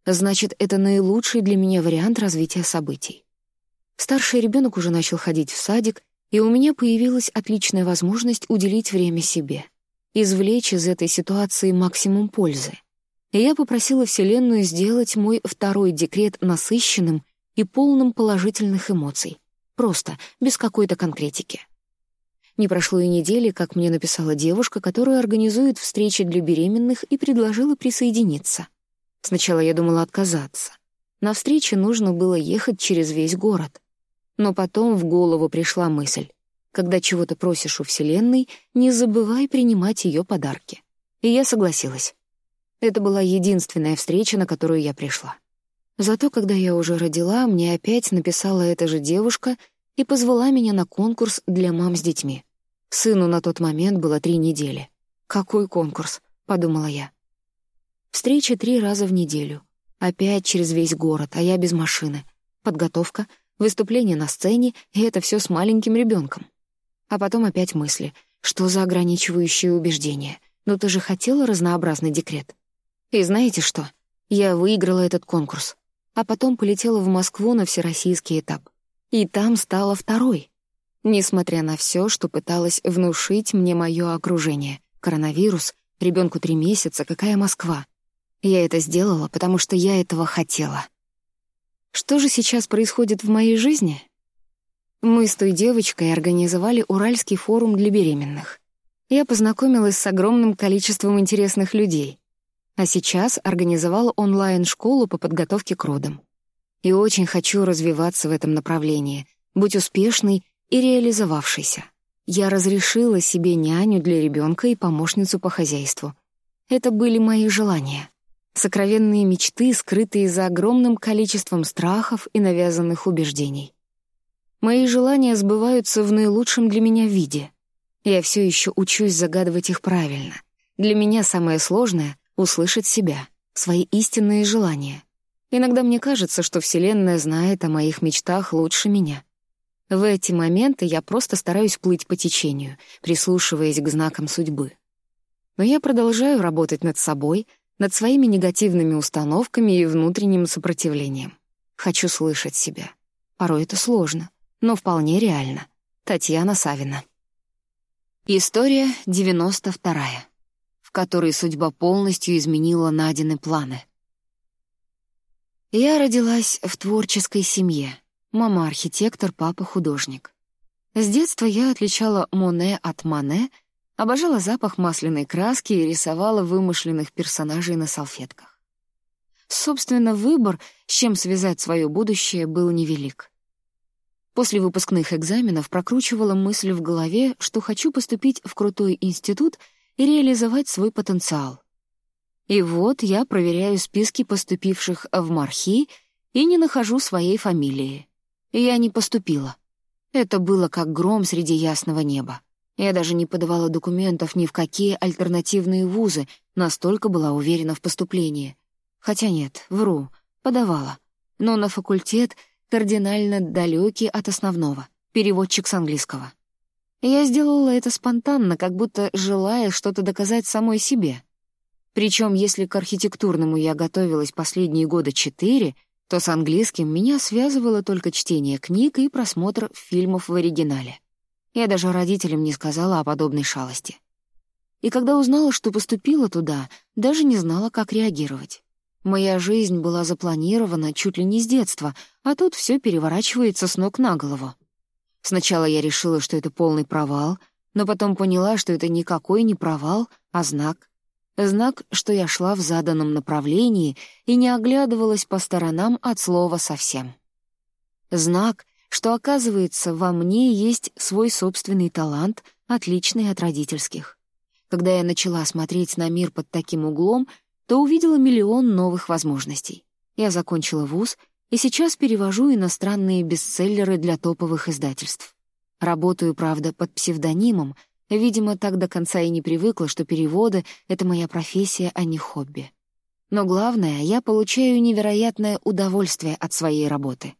Значит, это наилучший для меня вариант развития событий. Старший ребенок уже начал ходить в садик, и у меня появилась отличная возможность уделить время себе, извлечь из этой ситуации максимум пользы. И я попросила Вселенную сделать мой второй декрет насыщенным и полным положительных эмоций, просто, без какой-то конкретики. Не прошло и недели, как мне написала девушка, которая организует встречи для беременных и предложила присоединиться. Сначала я думала отказаться. На встрече нужно было ехать через весь город. Но потом в голову пришла мысль. Когда чего-то просишь у Вселенной, не забывай принимать ее подарки. И я согласилась. Это была единственная встреча, на которую я пришла. Зато, когда я уже родила, мне опять написала эта же девушка и позвала меня на конкурс для мам с детьми. Сыну на тот момент было три недели. «Какой конкурс?» — подумала я. Встреча три раза в неделю. Опять через весь город, а я без машины. Подготовка, выступление на сцене, и это все с маленьким ребенком. А потом опять мысли. Что за ограничивающие убеждения? Но ты же хотела разнообразный декрет. И знаете что? Я выиграла этот конкурс. А потом полетела в Москву на всероссийский этап. И там стала второй. Несмотря на все, что пыталась внушить мне мое окружение. Коронавирус, ребенку три месяца, какая Москва. Я это сделала, потому что я этого хотела. Что же сейчас происходит в моей жизни? Мы с той девочкой организовали Уральский форум для беременных. Я познакомилась с огромным количеством интересных людей. А сейчас организовала онлайн-школу по подготовке к родам. И очень хочу развиваться в этом направлении, быть успешной и реализовавшейся. Я разрешила себе няню для ребенка и помощницу по хозяйству. Это были мои желания. Сокровенные мечты, скрытые за огромным количеством страхов и навязанных убеждений. Мои желания сбываются в наилучшем для меня виде. Я все еще учусь загадывать их правильно. Для меня самое сложное — услышать себя, свои истинные желания. Иногда мне кажется, что Вселенная знает о моих мечтах лучше меня. В эти моменты я просто стараюсь плыть по течению, прислушиваясь к знакам судьбы. Но я продолжаю работать над собой, над своими негативными установками и внутренним сопротивлением. Хочу слышать себя. Порой это сложно, но вполне реально. Татьяна Савина. История 92 в которой судьба полностью изменила Надины планы. Я родилась в творческой семье. Мама — архитектор, папа — художник. С детства я отличала Моне от Мане — Обожала запах масляной краски и рисовала вымышленных персонажей на салфетках. Собственно, выбор, с чем связать свое будущее, был невелик. После выпускных экзаменов прокручивала мысль в голове, что хочу поступить в крутой институт и реализовать свой потенциал. И вот я проверяю списки поступивших в Мархи и не нахожу своей фамилии. Я не поступила. Это было как гром среди ясного неба. Я даже не подавала документов ни в какие альтернативные вузы, настолько была уверена в поступлении. Хотя нет, вру, подавала. Но на факультет кардинально далекий от основного, переводчик с английского. Я сделала это спонтанно, как будто желая что-то доказать самой себе. Причем, если к архитектурному я готовилась последние года четыре, то с английским меня связывало только чтение книг и просмотр фильмов в оригинале. Я даже родителям не сказала о подобной шалости. И когда узнала, что поступила туда, даже не знала, как реагировать. Моя жизнь была запланирована чуть ли не с детства, а тут все переворачивается с ног на голову. Сначала я решила, что это полный провал, но потом поняла, что это никакой не провал, а знак. Знак, что я шла в заданном направлении и не оглядывалась по сторонам от слова совсем. Знак, что, оказывается, во мне есть свой собственный талант, отличный от родительских. Когда я начала смотреть на мир под таким углом, то увидела миллион новых возможностей. Я закончила вуз и сейчас перевожу иностранные бестселлеры для топовых издательств. Работаю, правда, под псевдонимом, видимо, так до конца и не привыкла, что переводы — это моя профессия, а не хобби. Но главное, я получаю невероятное удовольствие от своей работы.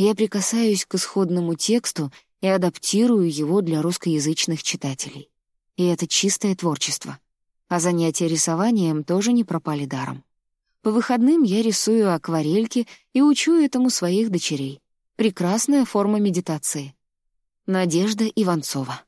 Я прикасаюсь к исходному тексту и адаптирую его для русскоязычных читателей. И это чистое творчество. А занятия рисованием тоже не пропали даром. По выходным я рисую акварельки и учу этому своих дочерей. Прекрасная форма медитации. Надежда Иванцова.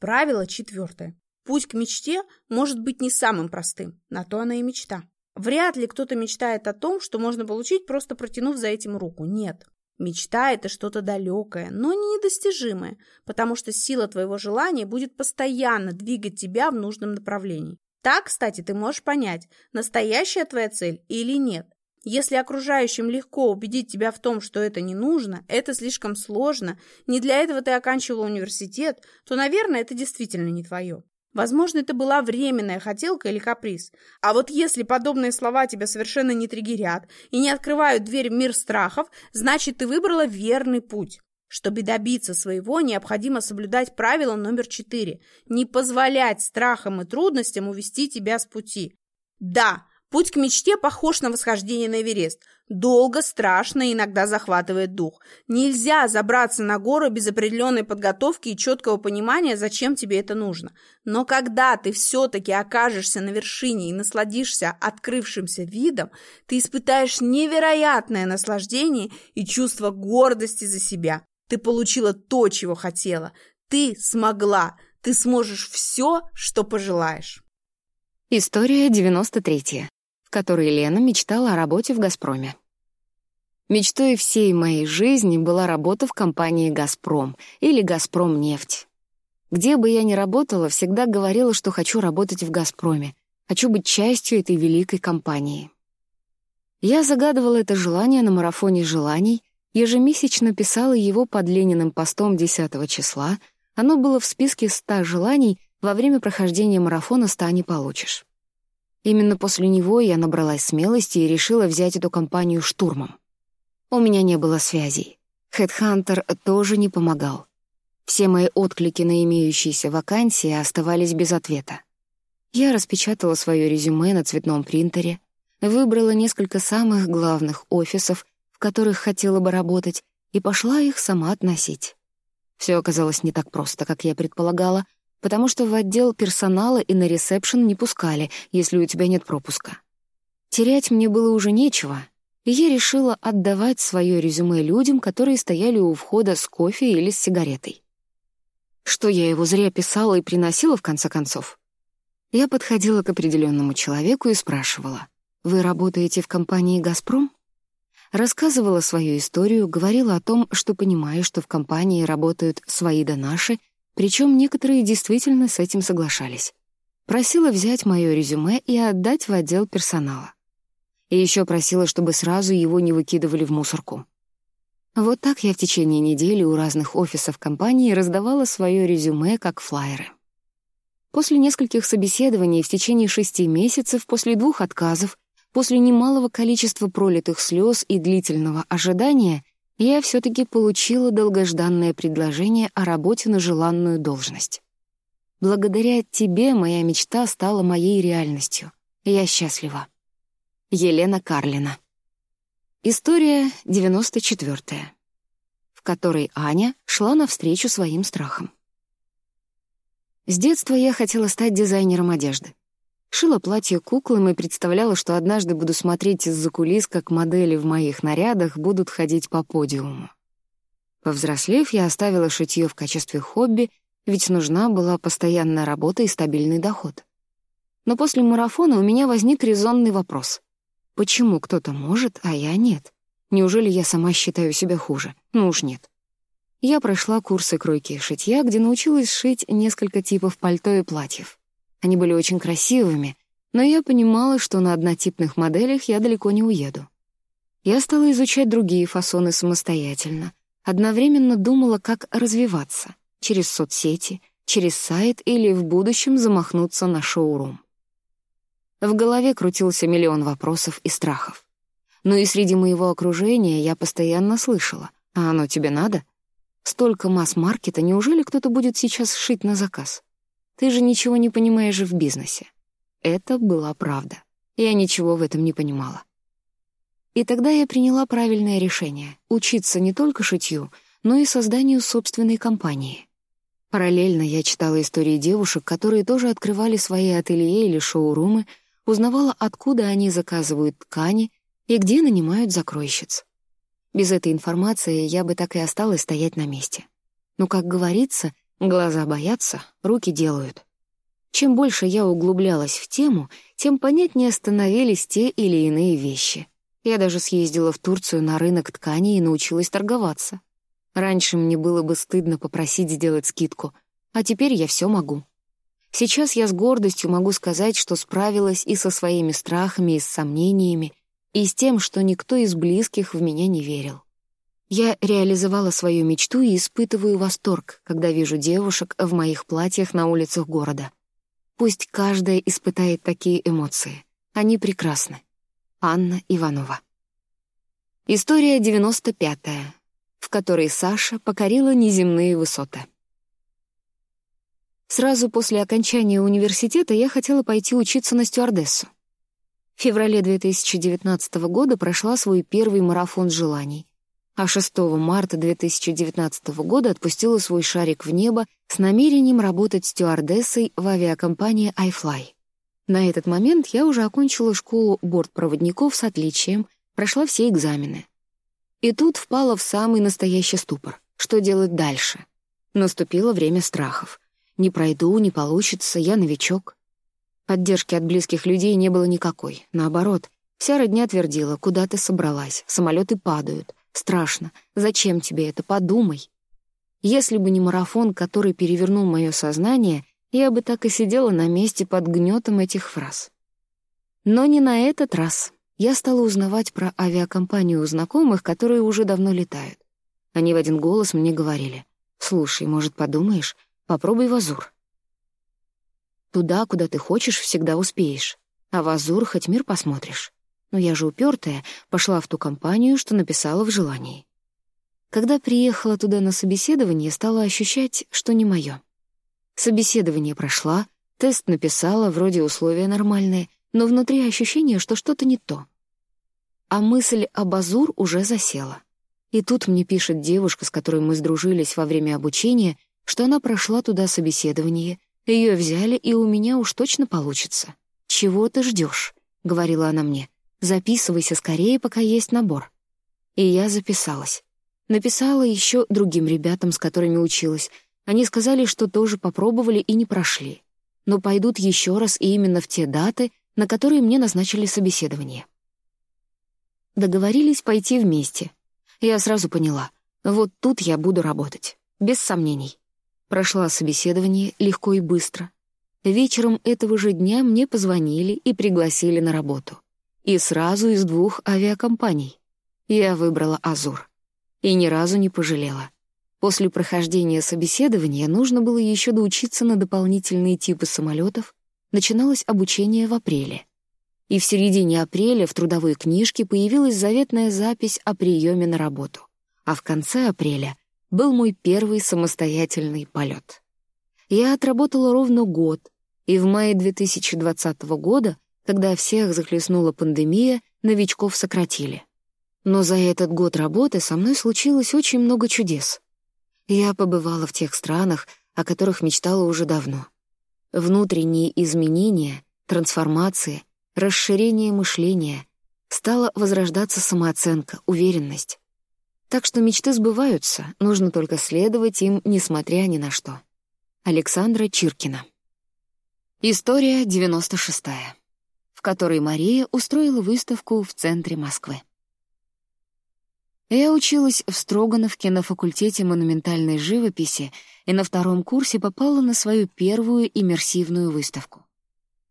Правило четвертое. Путь к мечте может быть не самым простым, на то она и мечта. Вряд ли кто-то мечтает о том, что можно получить, просто протянув за этим руку. Нет. Мечта — это что-то далекое, но не недостижимое, потому что сила твоего желания будет постоянно двигать тебя в нужном направлении. Так, кстати, ты можешь понять, настоящая твоя цель или нет. Если окружающим легко убедить тебя в том, что это не нужно, это слишком сложно, не для этого ты оканчивала университет, то, наверное, это действительно не твое. Возможно, это была временная хотелка или каприз. А вот если подобные слова тебя совершенно не триггерят и не открывают дверь в мир страхов, значит, ты выбрала верный путь. Чтобы добиться своего, необходимо соблюдать правило номер четыре – не позволять страхам и трудностям увести тебя с пути. Да, Путь к мечте похож на восхождение на Эверест. Долго, страшно и иногда захватывает дух. Нельзя забраться на гору без определенной подготовки и четкого понимания, зачем тебе это нужно. Но когда ты все-таки окажешься на вершине и насладишься открывшимся видом, ты испытаешь невероятное наслаждение и чувство гордости за себя. Ты получила то, чего хотела. Ты смогла. Ты сможешь все, что пожелаешь. История 93 которой Лена мечтала о работе в «Газпроме». Мечтой всей моей жизни была работа в компании «Газпром» или «Газпромнефть». Где бы я ни работала, всегда говорила, что хочу работать в «Газпроме», хочу быть частью этой великой компании. Я загадывала это желание на марафоне желаний, ежемесячно писала его под Лениным постом 10 числа, оно было в списке 100 желаний, во время прохождения марафона 100 не получишь. Именно после него я набралась смелости и решила взять эту компанию штурмом. У меня не было связей. Хедхантер тоже не помогал. Все мои отклики на имеющиеся вакансии оставались без ответа. Я распечатала свое резюме на цветном принтере, выбрала несколько самых главных офисов, в которых хотела бы работать, и пошла их сама относить. Все оказалось не так просто, как я предполагала, потому что в отдел персонала и на ресепшн не пускали, если у тебя нет пропуска. Терять мне было уже нечего, и я решила отдавать свое резюме людям, которые стояли у входа с кофе или с сигаретой. Что я его зря писала и приносила, в конце концов? Я подходила к определенному человеку и спрашивала, «Вы работаете в компании «Газпром»?» Рассказывала свою историю, говорила о том, что понимаю, что в компании работают свои да наши — причем некоторые действительно с этим соглашались. Просила взять мое резюме и отдать в отдел персонала. И еще просила, чтобы сразу его не выкидывали в мусорку. Вот так я в течение недели у разных офисов компании раздавала свое резюме как флаеры. После нескольких собеседований в течение шести месяцев, после двух отказов, после немалого количества пролитых слез и длительного ожидания, я все-таки получила долгожданное предложение о работе на желанную должность. Благодаря тебе моя мечта стала моей реальностью. Я счастлива. Елена Карлина. История 94 в которой Аня шла навстречу своим страхам. С детства я хотела стать дизайнером одежды. Шила платье куклам и представляла, что однажды буду смотреть из-за кулис, как модели в моих нарядах будут ходить по подиуму. Повзрослев, я оставила шитье в качестве хобби, ведь нужна была постоянная работа и стабильный доход. Но после марафона у меня возник резонный вопрос. Почему кто-то может, а я нет? Неужели я сама считаю себя хуже? Ну уж нет. Я прошла курсы кройки и шитья, где научилась шить несколько типов пальто и платьев. Они были очень красивыми, но я понимала, что на однотипных моделях я далеко не уеду. Я стала изучать другие фасоны самостоятельно, одновременно думала, как развиваться — через соцсети, через сайт или в будущем замахнуться на шоурум. В голове крутился миллион вопросов и страхов. Но и среди моего окружения я постоянно слышала «А оно тебе надо?» Столько масс-маркета, неужели кто-то будет сейчас шить на заказ? Ты же ничего не понимаешь в бизнесе. Это была правда. Я ничего в этом не понимала. И тогда я приняла правильное решение — учиться не только шитью, но и созданию собственной компании. Параллельно я читала истории девушек, которые тоже открывали свои ателье или шоурумы, узнавала, откуда они заказывают ткани и где нанимают закройщиц. Без этой информации я бы так и осталась стоять на месте. Но, как говорится, глаза боятся, руки делают. Чем больше я углублялась в тему, тем понятнее становились те или иные вещи. Я даже съездила в Турцию на рынок тканей и научилась торговаться. Раньше мне было бы стыдно попросить сделать скидку, а теперь я все могу. Сейчас я с гордостью могу сказать, что справилась и со своими страхами, и с сомнениями, и с тем, что никто из близких в меня не верил. Я реализовала свою мечту и испытываю восторг, когда вижу девушек в моих платьях на улицах города. Пусть каждая испытает такие эмоции. Они прекрасны. Анна Иванова. История 95-я, в которой Саша покорила неземные высоты. Сразу после окончания университета я хотела пойти учиться на стюардессу. В феврале 2019 года прошла свой первый марафон желаний, а 6 марта 2019 года отпустила свой шарик в небо с намерением работать стюардессой в авиакомпании iFly. На этот момент я уже окончила школу бортпроводников с отличием, прошла все экзамены. И тут впала в самый настоящий ступор. Что делать дальше? Наступило время страхов. Не пройду, не получится, я новичок. Поддержки от близких людей не было никакой. Наоборот, вся родня твердила, куда ты собралась, самолеты падают. Страшно. Зачем тебе это? Подумай. Если бы не марафон, который перевернул мое сознание, я бы так и сидела на месте под гнетом этих фраз. Но не на этот раз. Я стала узнавать про авиакомпанию у знакомых, которые уже давно летают. Они в один голос мне говорили, «Слушай, может, подумаешь, попробуй в Азур. Туда, куда ты хочешь, всегда успеешь. А в Азур хоть мир посмотришь. Но я же упертая, пошла в ту компанию, что написала в желании. Когда приехала туда на собеседование, стала ощущать, что не моё. Собеседование прошла, тест написала, вроде условия нормальные, но внутри ощущение, что что-то не то. А мысль об Азур уже засела. И тут мне пишет девушка, с которой мы сдружились во время обучения, что она прошла туда собеседование, ее взяли, и у меня уж точно получится. Чего ты ждешь? говорила она мне. Записывайся скорее, пока есть набор. И я записалась. Написала еще другим ребятам, с которыми училась. Они сказали, что тоже попробовали и не прошли. Но пойдут еще раз и именно в те даты, на которые мне назначили собеседование. Договорились пойти вместе. Я сразу поняла, вот тут я буду работать, без сомнений. Прошла собеседование легко и быстро. Вечером этого же дня мне позвонили и пригласили на работу. И сразу из двух авиакомпаний. Я выбрала «Азур». И ни разу не пожалела. После прохождения собеседования нужно было еще доучиться на дополнительные типы самолетов. Начиналось обучение в апреле. И в середине апреля в трудовой книжке появилась заветная запись о приеме на работу. А в конце апреля был мой первый самостоятельный полет. Я отработала ровно год, и в мае 2020 года, когда всех захлестнула пандемия, новичков сократили. Но за этот год работы со мной случилось очень много чудес. Я побывала в тех странах, о которых мечтала уже давно. Внутренние изменения трансформации, расширение мышления, стала возрождаться самооценка, уверенность. Так что мечты сбываются, нужно только следовать им, несмотря ни на что. Александра Чиркина История 96 в которой Мария устроила выставку в центре Москвы. Я училась в Строгановке на факультете монументальной живописи и на втором курсе попала на свою первую иммерсивную выставку.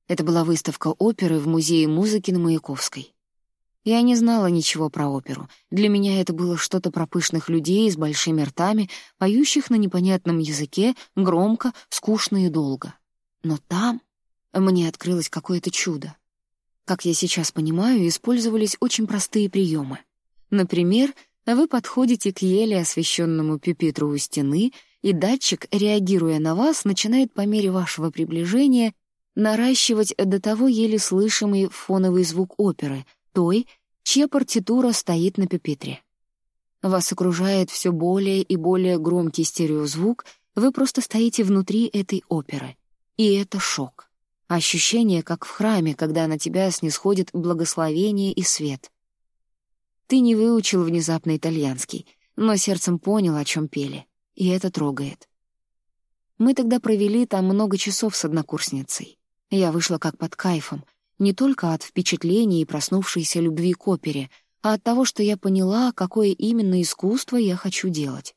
Это была выставка оперы в Музее музыки на Маяковской. Я не знала ничего про оперу. Для меня это было что-то про пышных людей с большими ртами, поющих на непонятном языке, громко, скучно и долго. Но там мне открылось какое-то чудо. Как я сейчас понимаю, использовались очень простые приемы. Например, вы подходите к еле освещенному пюпитру у стены, и датчик, реагируя на вас, начинает по мере вашего приближения наращивать до того еле слышимый фоновый звук оперы, той, чья партитура стоит на пюпитре. Вас окружает все более и более громкий стереозвук, вы просто стоите внутри этой оперы. И это шок. Ощущение, как в храме, когда на тебя снисходит благословение и свет. Ты не выучил внезапно итальянский, но сердцем понял, о чем пели, и это трогает. Мы тогда провели там много часов с однокурсницей. Я вышла как под кайфом, не только от впечатлений и проснувшейся любви к опере, а от того, что я поняла, какое именно искусство я хочу делать.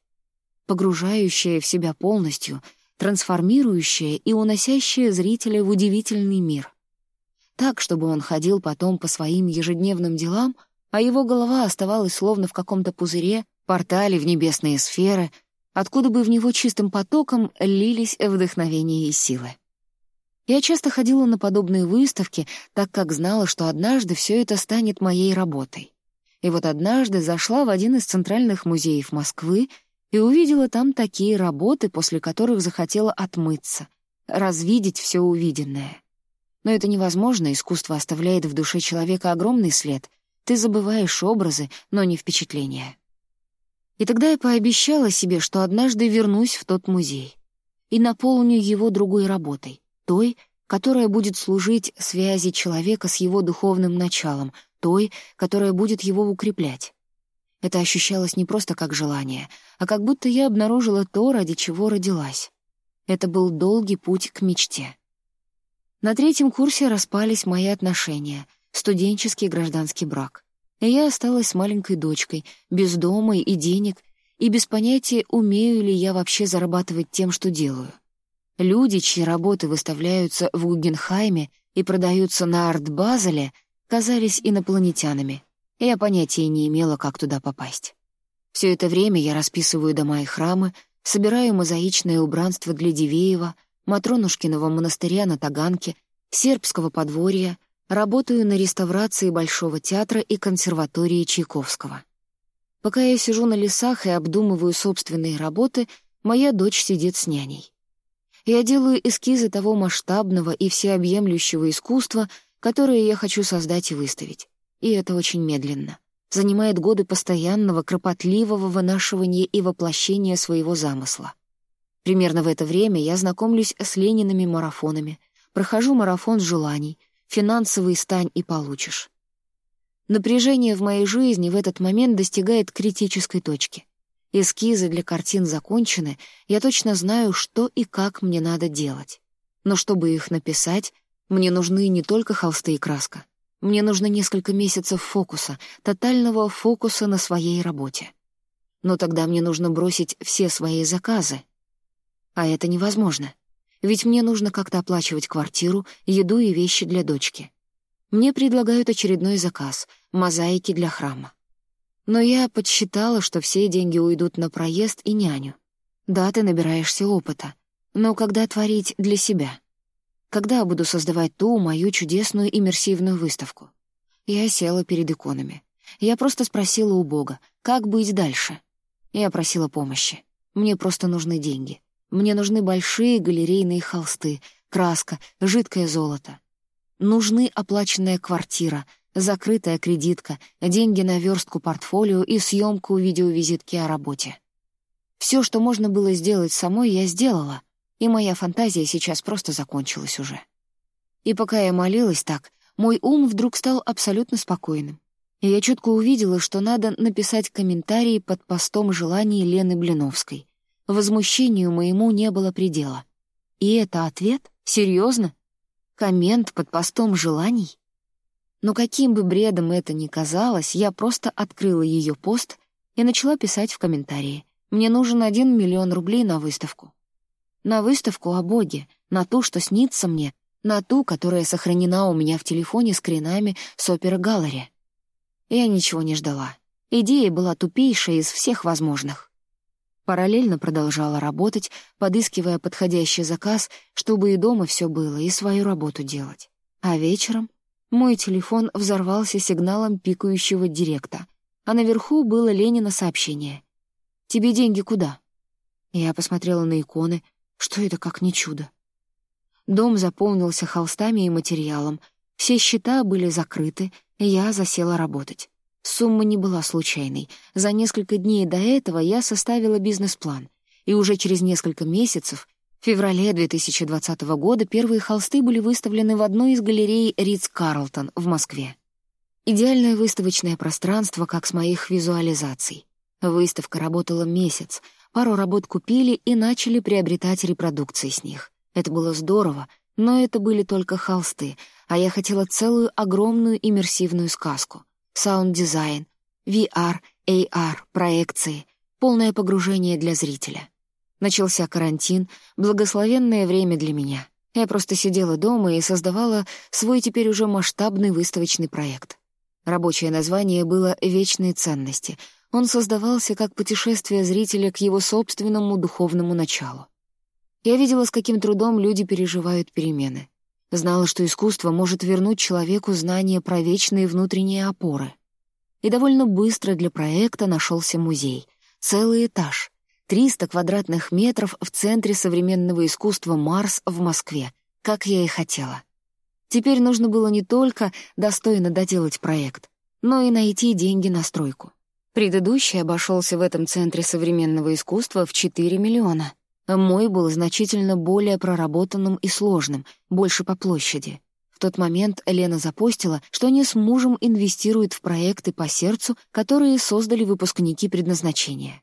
Погружающее в себя полностью, трансформирующее и уносящее зрителя в удивительный мир. Так, чтобы он ходил потом по своим ежедневным делам, а его голова оставалась словно в каком-то пузыре, портале в небесные сферы, откуда бы в него чистым потоком лились вдохновение и силы. Я часто ходила на подобные выставки, так как знала, что однажды все это станет моей работой. И вот однажды зашла в один из центральных музеев Москвы и увидела там такие работы, после которых захотела отмыться, развидеть все увиденное. Но это невозможно, искусство оставляет в душе человека огромный след. Ты забываешь образы, но не впечатления. И тогда я пообещала себе, что однажды вернусь в тот музей и наполню его другой работой, той, которая будет служить связи человека с его духовным началом, той, которая будет его укреплять. Это ощущалось не просто как желание, а как будто я обнаружила то, ради чего родилась. Это был долгий путь к мечте. На третьем курсе распались мои отношения, студенческий гражданский брак. И я осталась с маленькой дочкой, без дома и денег, и без понятия, умею ли я вообще зарабатывать тем, что делаю. Люди, чьи работы выставляются в Гугенхайме и продаются на арт-базеле, казались инопланетянами. Я понятия не имела, как туда попасть. Все это время я расписываю дома и храмы, собираю мозаичное убранство для Дивеева, Матронушкиного монастыря на Таганке, сербского подворья, работаю на реставрации Большого театра и консерватории Чайковского. Пока я сижу на лесах и обдумываю собственные работы, моя дочь сидит с няней. Я делаю эскизы того масштабного и всеобъемлющего искусства, которое я хочу создать и выставить. И это очень медленно. Занимает годы постоянного, кропотливого вынашивания и воплощения своего замысла. Примерно в это время я знакомлюсь с Лениными марафонами, прохожу марафон желаний, финансовый стань и получишь. Напряжение в моей жизни в этот момент достигает критической точки. Эскизы для картин закончены, я точно знаю, что и как мне надо делать. Но чтобы их написать, мне нужны не только холсты и краска. Мне нужно несколько месяцев фокуса, тотального фокуса на своей работе. Но тогда мне нужно бросить все свои заказы. А это невозможно. Ведь мне нужно как-то оплачивать квартиру, еду и вещи для дочки. Мне предлагают очередной заказ — мозаики для храма. Но я подсчитала, что все деньги уйдут на проезд и няню. Да, ты набираешься опыта. Но когда творить для себя? Когда буду создавать ту, мою чудесную иммерсивную выставку? Я села перед иконами. Я просто спросила у Бога, как быть дальше? Я просила помощи. Мне просто нужны деньги. Мне нужны большие галерейные холсты, краска, жидкое золото. Нужны оплаченная квартира, закрытая кредитка, деньги на верстку портфолио и съемку видеовизитки о работе. Все, что можно было сделать самой, я сделала, и моя фантазия сейчас просто закончилась уже. И пока я молилась так, мой ум вдруг стал абсолютно спокойным. И я четко увидела, что надо написать комментарий под постом желаний Лены Блиновской. Возмущению моему не было предела. И это ответ? Серьезно? Коммент под постом желаний? Но каким бы бредом это ни казалось, я просто открыла ее пост и начала писать в комментарии. «Мне нужен один миллион рублей на выставку». На выставку о Боге, на ту, что снится мне, на ту, которая сохранена у меня в телефоне с кринами с оперы Галлери. Я ничего не ждала. Идея была тупейшая из всех возможных. Параллельно продолжала работать, подыскивая подходящий заказ, чтобы и дома все было, и свою работу делать. А вечером мой телефон взорвался сигналом пикающего директа, а наверху было Ленина сообщение. «Тебе деньги куда?» Я посмотрела на иконы. Что это, как не чудо? Дом заполнился холстами и материалом. Все счета были закрыты, и я засела работать. Сумма не была случайной. За несколько дней до этого я составила бизнес-план, и уже через несколько месяцев в феврале 2020 года первые холсты были выставлены в одной из галерей Ридс-Карлтон в Москве. Идеальное выставочное пространство, как с моих визуализаций. Выставка работала месяц, пару работ купили и начали приобретать репродукции с них. Это было здорово, но это были только холсты, а я хотела целую огромную иммерсивную сказку. Саунд-дизайн, VR, AR, проекции, полное погружение для зрителя. Начался карантин, благословенное время для меня. Я просто сидела дома и создавала свой теперь уже масштабный выставочный проект. Рабочее название было «Вечные ценности». Он создавался как путешествие зрителя к его собственному духовному началу. Я видела, с каким трудом люди переживают перемены. Знала, что искусство может вернуть человеку знания про вечные внутренние опоры. И довольно быстро для проекта нашелся музей. Целый этаж — 300 квадратных метров в центре современного искусства Марс в Москве, как я и хотела. Теперь нужно было не только достойно доделать проект, но и найти деньги на стройку. Предыдущий обошелся в этом центре современного искусства в 4 миллиона. Мой был значительно более проработанным и сложным, больше по площади. В тот момент Лена запостила, что они с мужем инвестируют в проекты по сердцу, которые создали выпускники предназначения.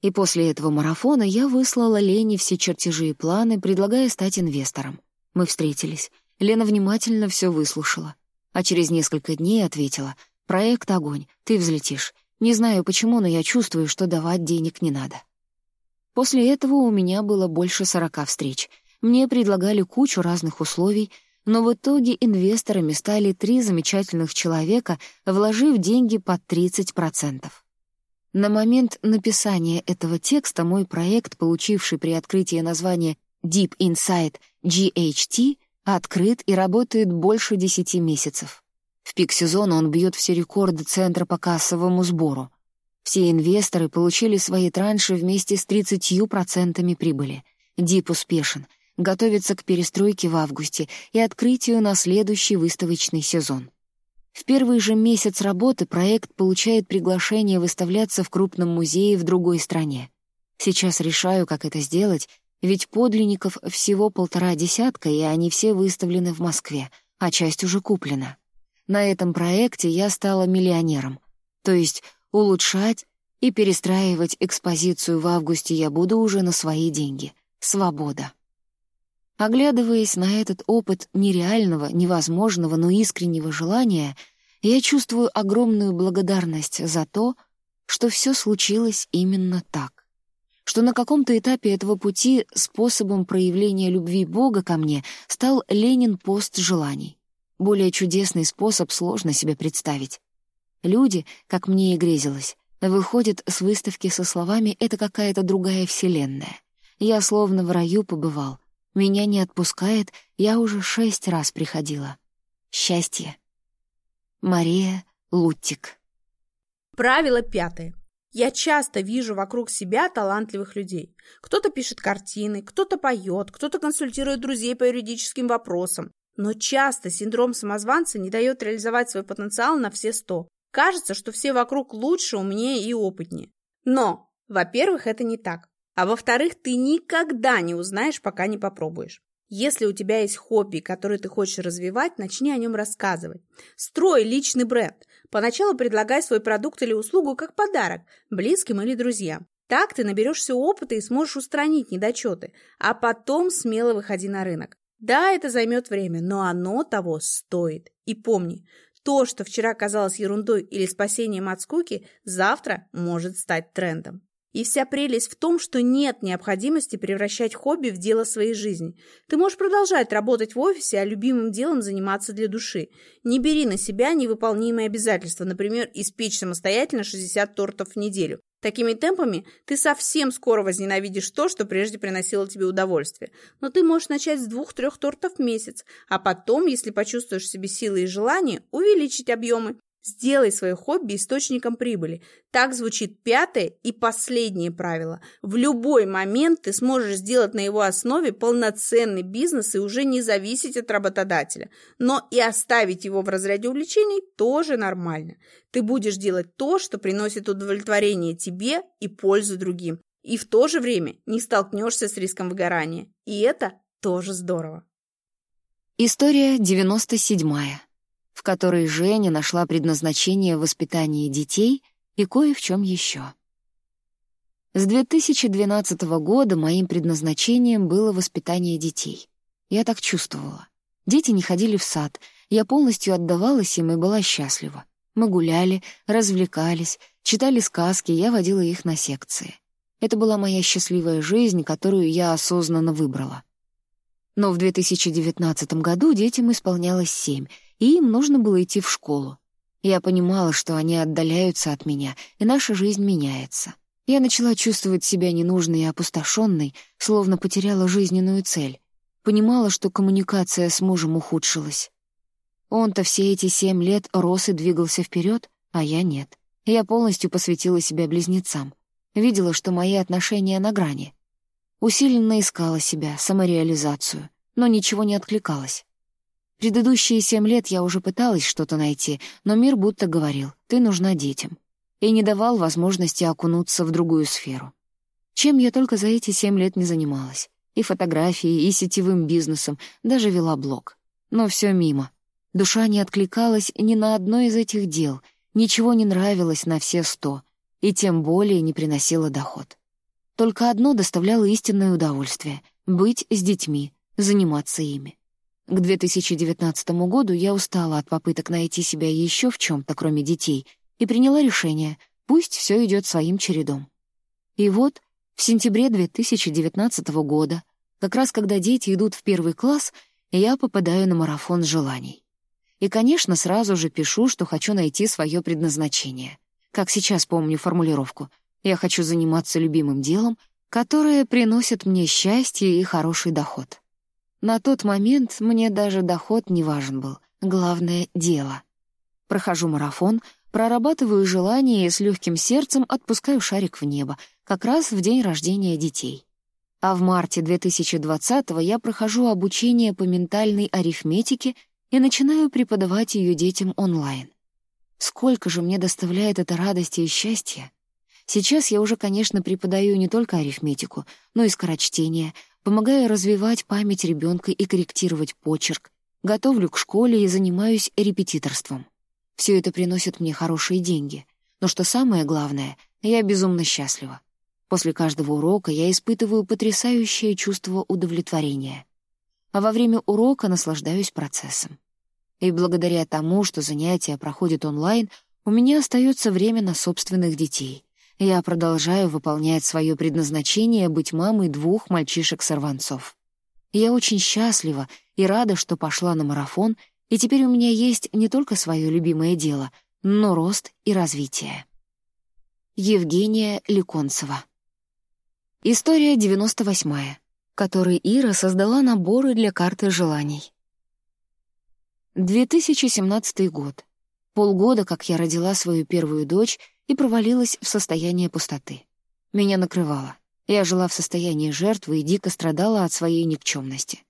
И после этого марафона я выслала Лене все чертежи и планы, предлагая стать инвестором. Мы встретились. Лена внимательно все выслушала. А через несколько дней ответила, «Проект огонь, ты взлетишь. Не знаю почему, но я чувствую, что давать денег не надо». После этого у меня было больше сорока встреч. Мне предлагали кучу разных условий, но в итоге инвесторами стали три замечательных человека, вложив деньги под 30%. На момент написания этого текста мой проект, получивший при открытии название Deep Insight GHT, открыт и работает больше 10 месяцев. В пик сезона он бьет все рекорды центра по кассовому сбору. Все инвесторы получили свои транши вместе с 30% прибыли. Deep успешен, готовится к перестройке в августе и открытию на следующий выставочный сезон. В первый же месяц работы проект получает приглашение выставляться в крупном музее в другой стране. Сейчас решаю, как это сделать, ведь подлинников всего полтора десятка, и они все выставлены в Москве, а часть уже куплена. На этом проекте я стала миллионером. То есть улучшать и перестраивать экспозицию в августе я буду уже на свои деньги. Свобода. Оглядываясь на этот опыт нереального, невозможного, но искреннего желания, я чувствую огромную благодарность за то, что все случилось именно так. Что на каком-то этапе этого пути способом проявления любви Бога ко мне стал Ленин пост желаний. Более чудесный способ сложно себе представить. Люди, как мне и грезилось, выходят с выставки со словами «это какая-то другая вселенная». Я словно в раю побывал — меня не отпускает, я уже шесть раз приходила. Счастье. Мария Луттик. Правило пятое. Я часто вижу вокруг себя талантливых людей. Кто-то пишет картины, кто-то поет, кто-то консультирует друзей по юридическим вопросам. Но часто синдром самозванца не дает реализовать свой потенциал на все сто. Кажется, что все вокруг лучше, умнее и опытнее. Но, во-первых, это не так. А во-вторых, ты никогда не узнаешь, пока не попробуешь. Если у тебя есть хобби, которое ты хочешь развивать, начни о нем рассказывать. Строй личный бренд. Поначалу предлагай свой продукт или услугу как подарок близким или друзьям. Так ты наберешься опыта и сможешь устранить недочеты, а потом смело выходи на рынок. Да, это займет время, но оно того стоит. И помни, то, что вчера казалось ерундой или спасением от скуки, завтра может стать трендом. И вся прелесть в том, что нет необходимости превращать хобби в дело своей жизни. Ты можешь продолжать работать в офисе, а любимым делом заниматься для души. Не бери на себя невыполнимые обязательства, например, испечь самостоятельно 60 тортов в неделю. Такими темпами ты совсем скоро возненавидишь то, что прежде приносило тебе удовольствие. Но ты можешь начать с двух-трех тортов в месяц, а потом, если почувствуешь в себе силы и желание, увеличить объемы. Сделай свое хобби источником прибыли. Так звучит пятое и последнее правило. В любой момент ты сможешь сделать на его основе полноценный бизнес и уже не зависеть от работодателя. Но и оставить его в разряде увлечений тоже нормально. Ты будешь делать то, что приносит удовлетворение тебе и пользу другим. И в то же время не столкнешься с риском выгорания. И это тоже здорово. История 97 в которой Женя нашла предназначение в воспитании детей и кое в чем еще. С 2012 года моим предназначением было воспитание детей. Я так чувствовала. Дети не ходили в сад, я полностью отдавалась им и была счастлива. Мы гуляли, развлекались, читали сказки, я водила их на секции. Это была моя счастливая жизнь, которую я осознанно выбрала. Но в 2019 году детям исполнялось семь, и им нужно было идти в школу. Я понимала, что они отдаляются от меня, и наша жизнь меняется. Я начала чувствовать себя ненужной и опустошенной, словно потеряла жизненную цель. Понимала, что коммуникация с мужем ухудшилась. Он-то все эти семь лет рос и двигался вперед, а я нет. Я полностью посвятила себя близнецам. Видела, что мои отношения на грани. Усиленно искала себя, самореализацию, но ничего не откликалось. Предыдущие семь лет я уже пыталась что-то найти, но мир будто говорил «ты нужна детям» и не давал возможности окунуться в другую сферу. Чем я только за эти семь лет не занималась. И фотографией, и сетевым бизнесом, даже вела блог. Но все мимо. Душа не откликалась ни на одно из этих дел, ничего не нравилось на все сто, и тем более не приносило доход. Только одно доставляло истинное удовольствие — быть с детьми, заниматься ими. К 2019 году я устала от попыток найти себя еще в чем-то, кроме детей, и приняла решение, пусть все идет своим чередом. И вот в сентябре 2019 года, как раз когда дети идут в первый класс, я попадаю на марафон желаний. И, конечно, сразу же пишу, что хочу найти свое предназначение. Как сейчас помню формулировку. Я хочу заниматься любимым делом, которое приносит мне счастье и хороший доход. На тот момент мне даже доход не важен был. Главное — дело. Прохожу марафон, прорабатываю желания и с легким сердцем отпускаю шарик в небо, как раз в день рождения детей. А в марте 2020-го я прохожу обучение по ментальной арифметике и начинаю преподавать ее детям онлайн. Сколько же мне доставляет это радости и счастья! Сейчас я уже, конечно, преподаю не только арифметику, но и скорочтение, Помогаю развивать память ребенка и корректировать почерк, готовлю к школе и занимаюсь репетиторством. Все это приносит мне хорошие деньги. Но что самое главное, я безумно счастлива. После каждого урока я испытываю потрясающее чувство удовлетворения. А во время урока наслаждаюсь процессом. И благодаря тому, что занятия проходят онлайн, у меня остается время на собственных детей я продолжаю выполнять свое предназначение быть мамой двух мальчишек-сорванцов. Я очень счастлива и рада, что пошла на марафон, и теперь у меня есть не только свое любимое дело, но рост и развитие. Евгения Ликонцева История 98 в которой Ира создала наборы для карты желаний. 2017 год. Полгода, как я родила свою первую дочь и провалилась в состояние пустоты. Меня накрывало. Я жила в состоянии жертвы и дико страдала от своей никчемности.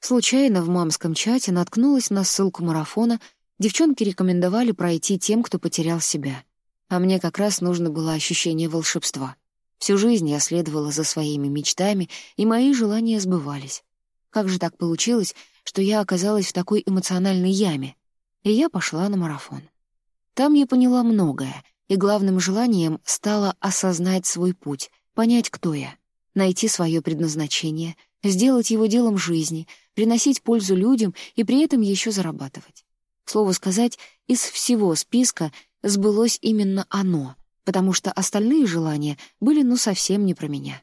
Случайно в мамском чате наткнулась на ссылку марафона, девчонки рекомендовали пройти тем, кто потерял себя. А мне как раз нужно было ощущение волшебства. Всю жизнь я следовала за своими мечтами, и мои желания сбывались. Как же так получилось, что я оказалась в такой эмоциональной яме? И я пошла на марафон. Там я поняла многое, и главным желанием стало осознать свой путь, понять, кто я, найти свое предназначение, сделать его делом жизни, приносить пользу людям и при этом еще зарабатывать. Слово сказать, из всего списка сбылось именно оно, потому что остальные желания были ну совсем не про меня.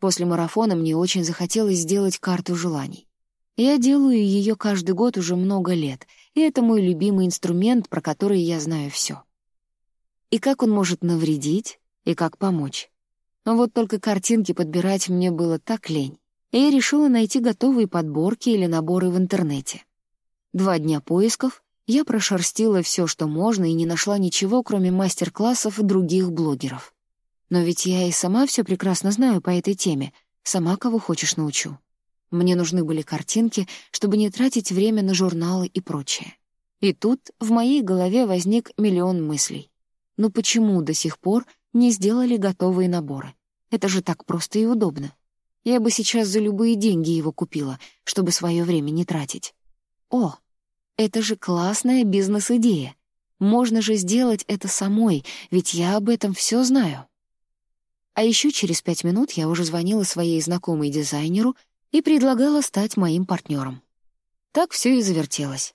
После марафона мне очень захотелось сделать карту желаний. Я делаю ее каждый год уже много лет, и это мой любимый инструмент, про который я знаю все. И как он может навредить, и как помочь. Но вот только картинки подбирать мне было так лень, и я решила найти готовые подборки или наборы в интернете. Два дня поисков, я прошерстила все, что можно, и не нашла ничего, кроме мастер-классов других блогеров. Но ведь я и сама все прекрасно знаю по этой теме, сама кого хочешь научу. Мне нужны были картинки, чтобы не тратить время на журналы и прочее. И тут в моей голове возник миллион мыслей. Но почему до сих пор не сделали готовые наборы? Это же так просто и удобно. Я бы сейчас за любые деньги его купила, чтобы свое время не тратить. О, это же классная бизнес-идея. Можно же сделать это самой, ведь я об этом все знаю. А еще через пять минут я уже звонила своей знакомой дизайнеру и предлагала стать моим партнером. Так все и завертелось.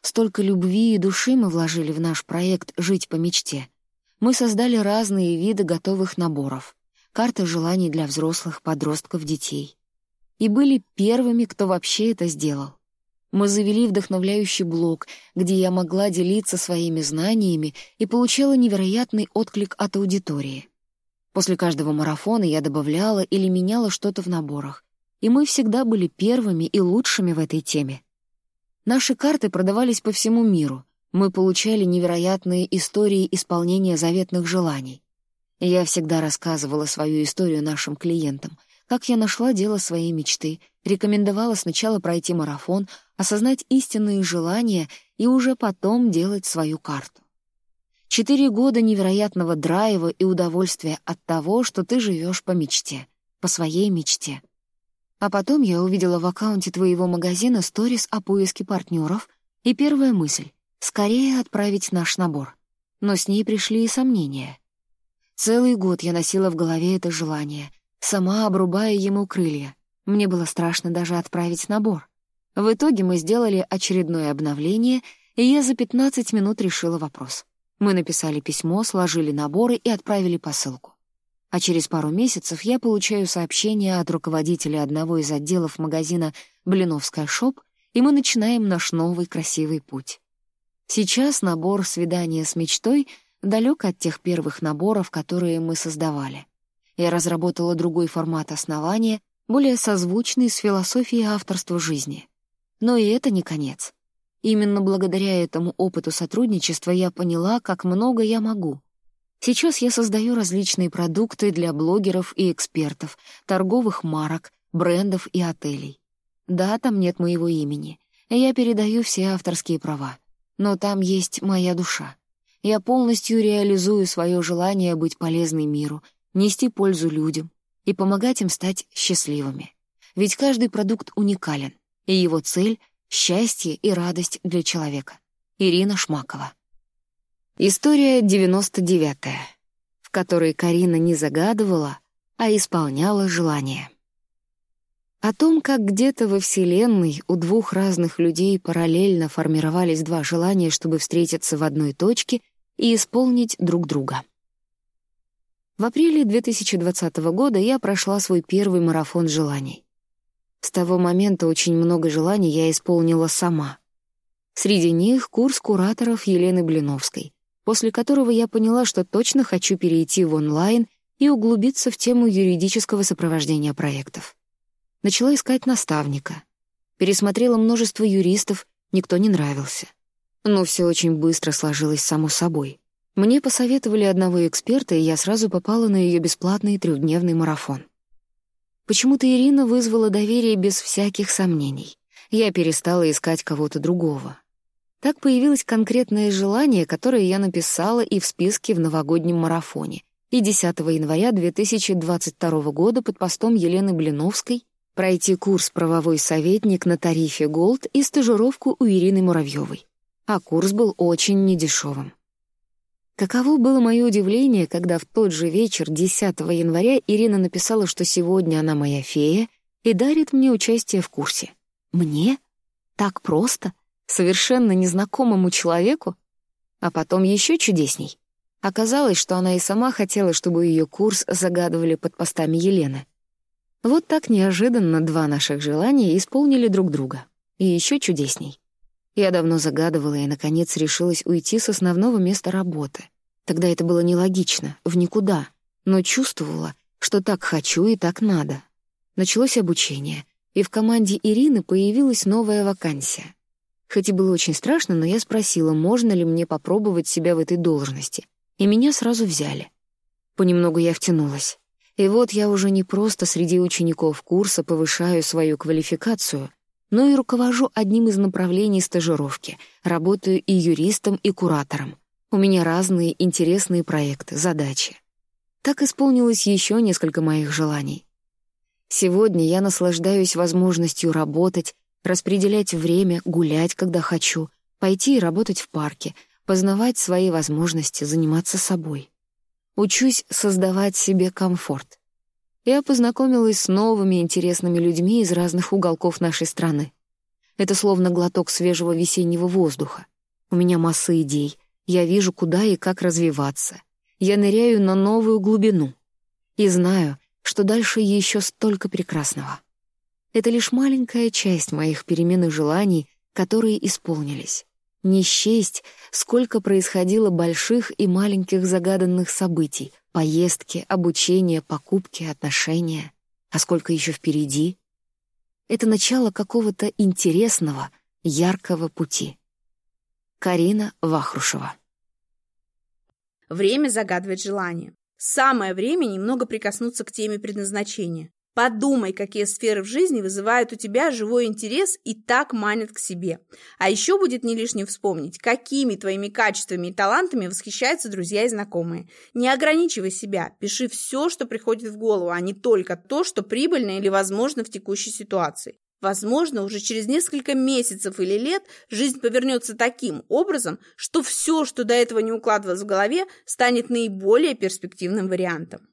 Столько любви и души мы вложили в наш проект «Жить по мечте». Мы создали разные виды готовых наборов, карты желаний для взрослых, подростков, детей. И были первыми, кто вообще это сделал. Мы завели вдохновляющий блог, где я могла делиться своими знаниями и получала невероятный отклик от аудитории. После каждого марафона я добавляла или меняла что-то в наборах, и мы всегда были первыми и лучшими в этой теме. Наши карты продавались по всему миру. Мы получали невероятные истории исполнения заветных желаний. Я всегда рассказывала свою историю нашим клиентам, как я нашла дело своей мечты, рекомендовала сначала пройти марафон, осознать истинные желания и уже потом делать свою карту. Четыре года невероятного драйва и удовольствия от того, что ты живешь по мечте, по своей мечте. А потом я увидела в аккаунте твоего магазина сторис о поиске партнеров, и первая мысль — скорее отправить наш набор. Но с ней пришли и сомнения. Целый год я носила в голове это желание, сама обрубая ему крылья. Мне было страшно даже отправить набор. В итоге мы сделали очередное обновление, и я за 15 минут решила вопрос — мы написали письмо, сложили наборы и отправили посылку. А через пару месяцев я получаю сообщение от руководителя одного из отделов магазина «Блиновская шоп», и мы начинаем наш новый красивый путь. Сейчас набор «Свидание с мечтой» далек от тех первых наборов, которые мы создавали. Я разработала другой формат основания, более созвучный с философией авторства жизни. Но и это не конец. Именно благодаря этому опыту сотрудничества я поняла, как много я могу. Сейчас я создаю различные продукты для блогеров и экспертов, торговых марок, брендов и отелей. Да, там нет моего имени. Я передаю все авторские права. Но там есть моя душа. Я полностью реализую свое желание быть полезной миру, нести пользу людям и помогать им стать счастливыми. Ведь каждый продукт уникален, и его цель — Счастье и радость для человека. Ирина Шмакова. История 99 в которой Карина не загадывала, а исполняла желания. О том, как где-то во Вселенной у двух разных людей параллельно формировались два желания, чтобы встретиться в одной точке и исполнить друг друга. В апреле 2020 года я прошла свой первый марафон желаний. С того момента очень много желаний я исполнила сама. Среди них курс кураторов Елены Блиновской, после которого я поняла, что точно хочу перейти в онлайн и углубиться в тему юридического сопровождения проектов. Начала искать наставника. Пересмотрела множество юристов, никто не нравился. Но все очень быстро сложилось само собой. Мне посоветовали одного эксперта, и я сразу попала на ее бесплатный трехдневный марафон. Почему-то Ирина вызвала доверие без всяких сомнений. Я перестала искать кого-то другого. Так появилось конкретное желание, которое я написала и в списке в новогоднем марафоне. И 10 января 2022 года под постом Елены Блиновской пройти курс «Правовой советник» на тарифе «Голд» и стажировку у Ирины Муравьевой. А курс был очень недешевым. Каково было мое удивление, когда в тот же вечер, 10 января, Ирина написала, что сегодня она моя фея и дарит мне участие в курсе. Мне? Так просто? Совершенно незнакомому человеку? А потом еще чудесней. Оказалось, что она и сама хотела, чтобы ее курс загадывали под постами Елены. Вот так неожиданно два наших желания исполнили друг друга. И еще чудесней. Я давно загадывала и, наконец, решилась уйти с основного места работы. Тогда это было нелогично, в никуда, но чувствовала, что так хочу и так надо. Началось обучение, и в команде Ирины появилась новая вакансия. Хоть и было очень страшно, но я спросила, можно ли мне попробовать себя в этой должности, и меня сразу взяли. Понемногу я втянулась. И вот я уже не просто среди учеников курса повышаю свою квалификацию, но и руковожу одним из направлений стажировки, работаю и юристом, и куратором. У меня разные интересные проекты, задачи. Так исполнилось еще несколько моих желаний. Сегодня я наслаждаюсь возможностью работать, распределять время, гулять, когда хочу, пойти и работать в парке, познавать свои возможности, заниматься собой. Учусь создавать себе комфорт. Я познакомилась с новыми интересными людьми из разных уголков нашей страны. Это словно глоток свежего весеннего воздуха. У меня масса идей. Я вижу, куда и как развиваться. Я ныряю на новую глубину. И знаю, что дальше еще столько прекрасного. Это лишь маленькая часть моих переменных желаний, которые исполнились. Не счесть, сколько происходило больших и маленьких загаданных событий, поездки, обучение, покупки, отношения. А сколько еще впереди? Это начало какого-то интересного, яркого пути. Карина Вахрушева Время загадывать желание. Самое время немного прикоснуться к теме предназначения. Подумай, какие сферы в жизни вызывают у тебя живой интерес и так манят к себе. А еще будет не лишним вспомнить, какими твоими качествами и талантами восхищаются друзья и знакомые. Не ограничивай себя, пиши все, что приходит в голову, а не только то, что прибыльно или возможно в текущей ситуации. Возможно, уже через несколько месяцев или лет жизнь повернется таким образом, что все, что до этого не укладывалось в голове, станет наиболее перспективным вариантом.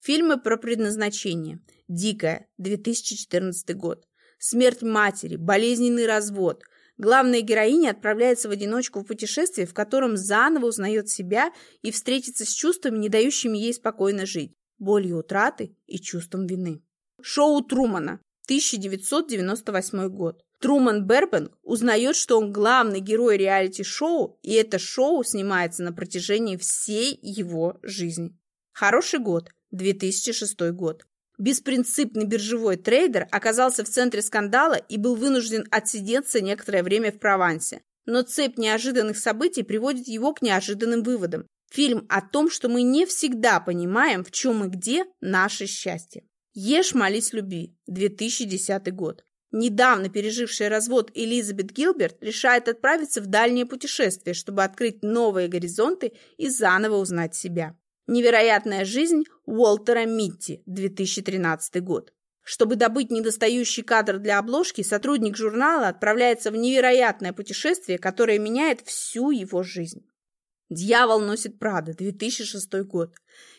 Фильмы про предназначение. Дикая, 2014 год. Смерть матери, болезненный развод. Главная героиня отправляется в одиночку в путешествие, в котором заново узнает себя и встретится с чувствами, не дающими ей спокойно жить, болью утраты и чувством вины. Шоу Трумана. 1998 год. Труман Бербенк узнает, что он главный герой реалити-шоу, и это шоу снимается на протяжении всей его жизни. Хороший год. 2006 год. Беспринципный биржевой трейдер оказался в центре скандала и был вынужден отсидеться некоторое время в Провансе. Но цепь неожиданных событий приводит его к неожиданным выводам. Фильм о том, что мы не всегда понимаем, в чем и где наше счастье. «Ешь, молись, люби», 2010 год. Недавно пережившая развод Элизабет Гилберт решает отправиться в дальнее путешествие, чтобы открыть новые горизонты и заново узнать себя. Невероятная жизнь Уолтера Митти, 2013 год. Чтобы добыть недостающий кадр для обложки, сотрудник журнала отправляется в невероятное путешествие, которое меняет всю его жизнь. «Дьявол носит Прада», 2006 год.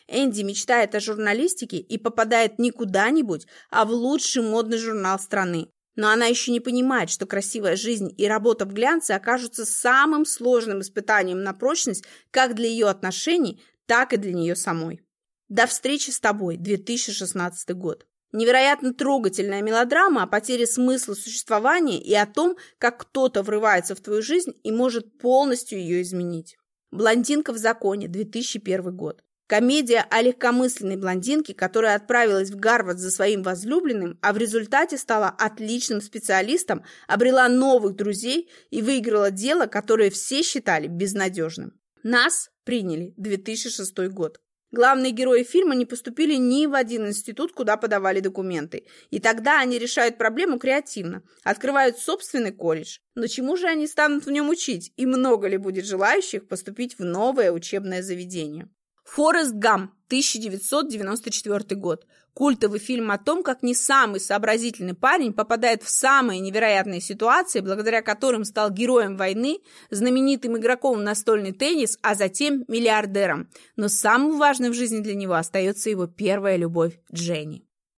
Энди мечтает о журналистике и попадает не куда-нибудь, а в лучший модный журнал страны. Но она еще не понимает, что красивая жизнь и работа в глянце окажутся самым сложным испытанием на прочность как для ее отношений, так и для нее самой. До встречи с тобой, 2016 год. Невероятно трогательная мелодрама о потере смысла существования и о том, как кто-то врывается в твою жизнь и может полностью ее изменить. «Блондинка в законе», 2001 год. Комедия о легкомысленной блондинке, которая отправилась в Гарвард за своим возлюбленным, а в результате стала отличным специалистом, обрела новых друзей и выиграла дело, которое все считали безнадежным. Нас приняли 2006 год. Главные герои фильма не поступили ни в один институт, куда подавали документы. И тогда они решают проблему креативно, открывают собственный колледж. Но чему же они станут в нем учить? И много ли будет желающих поступить в новое учебное заведение? Форест Гам, 1994 год. Культовый фильм о том, как не самый сообразительный парень попадает в самые невероятные ситуации, благодаря которым стал героем войны, знаменитым игроком в настольный теннис, а затем миллиардером. Но самым важным в жизни для него остается его первая любовь Дженни.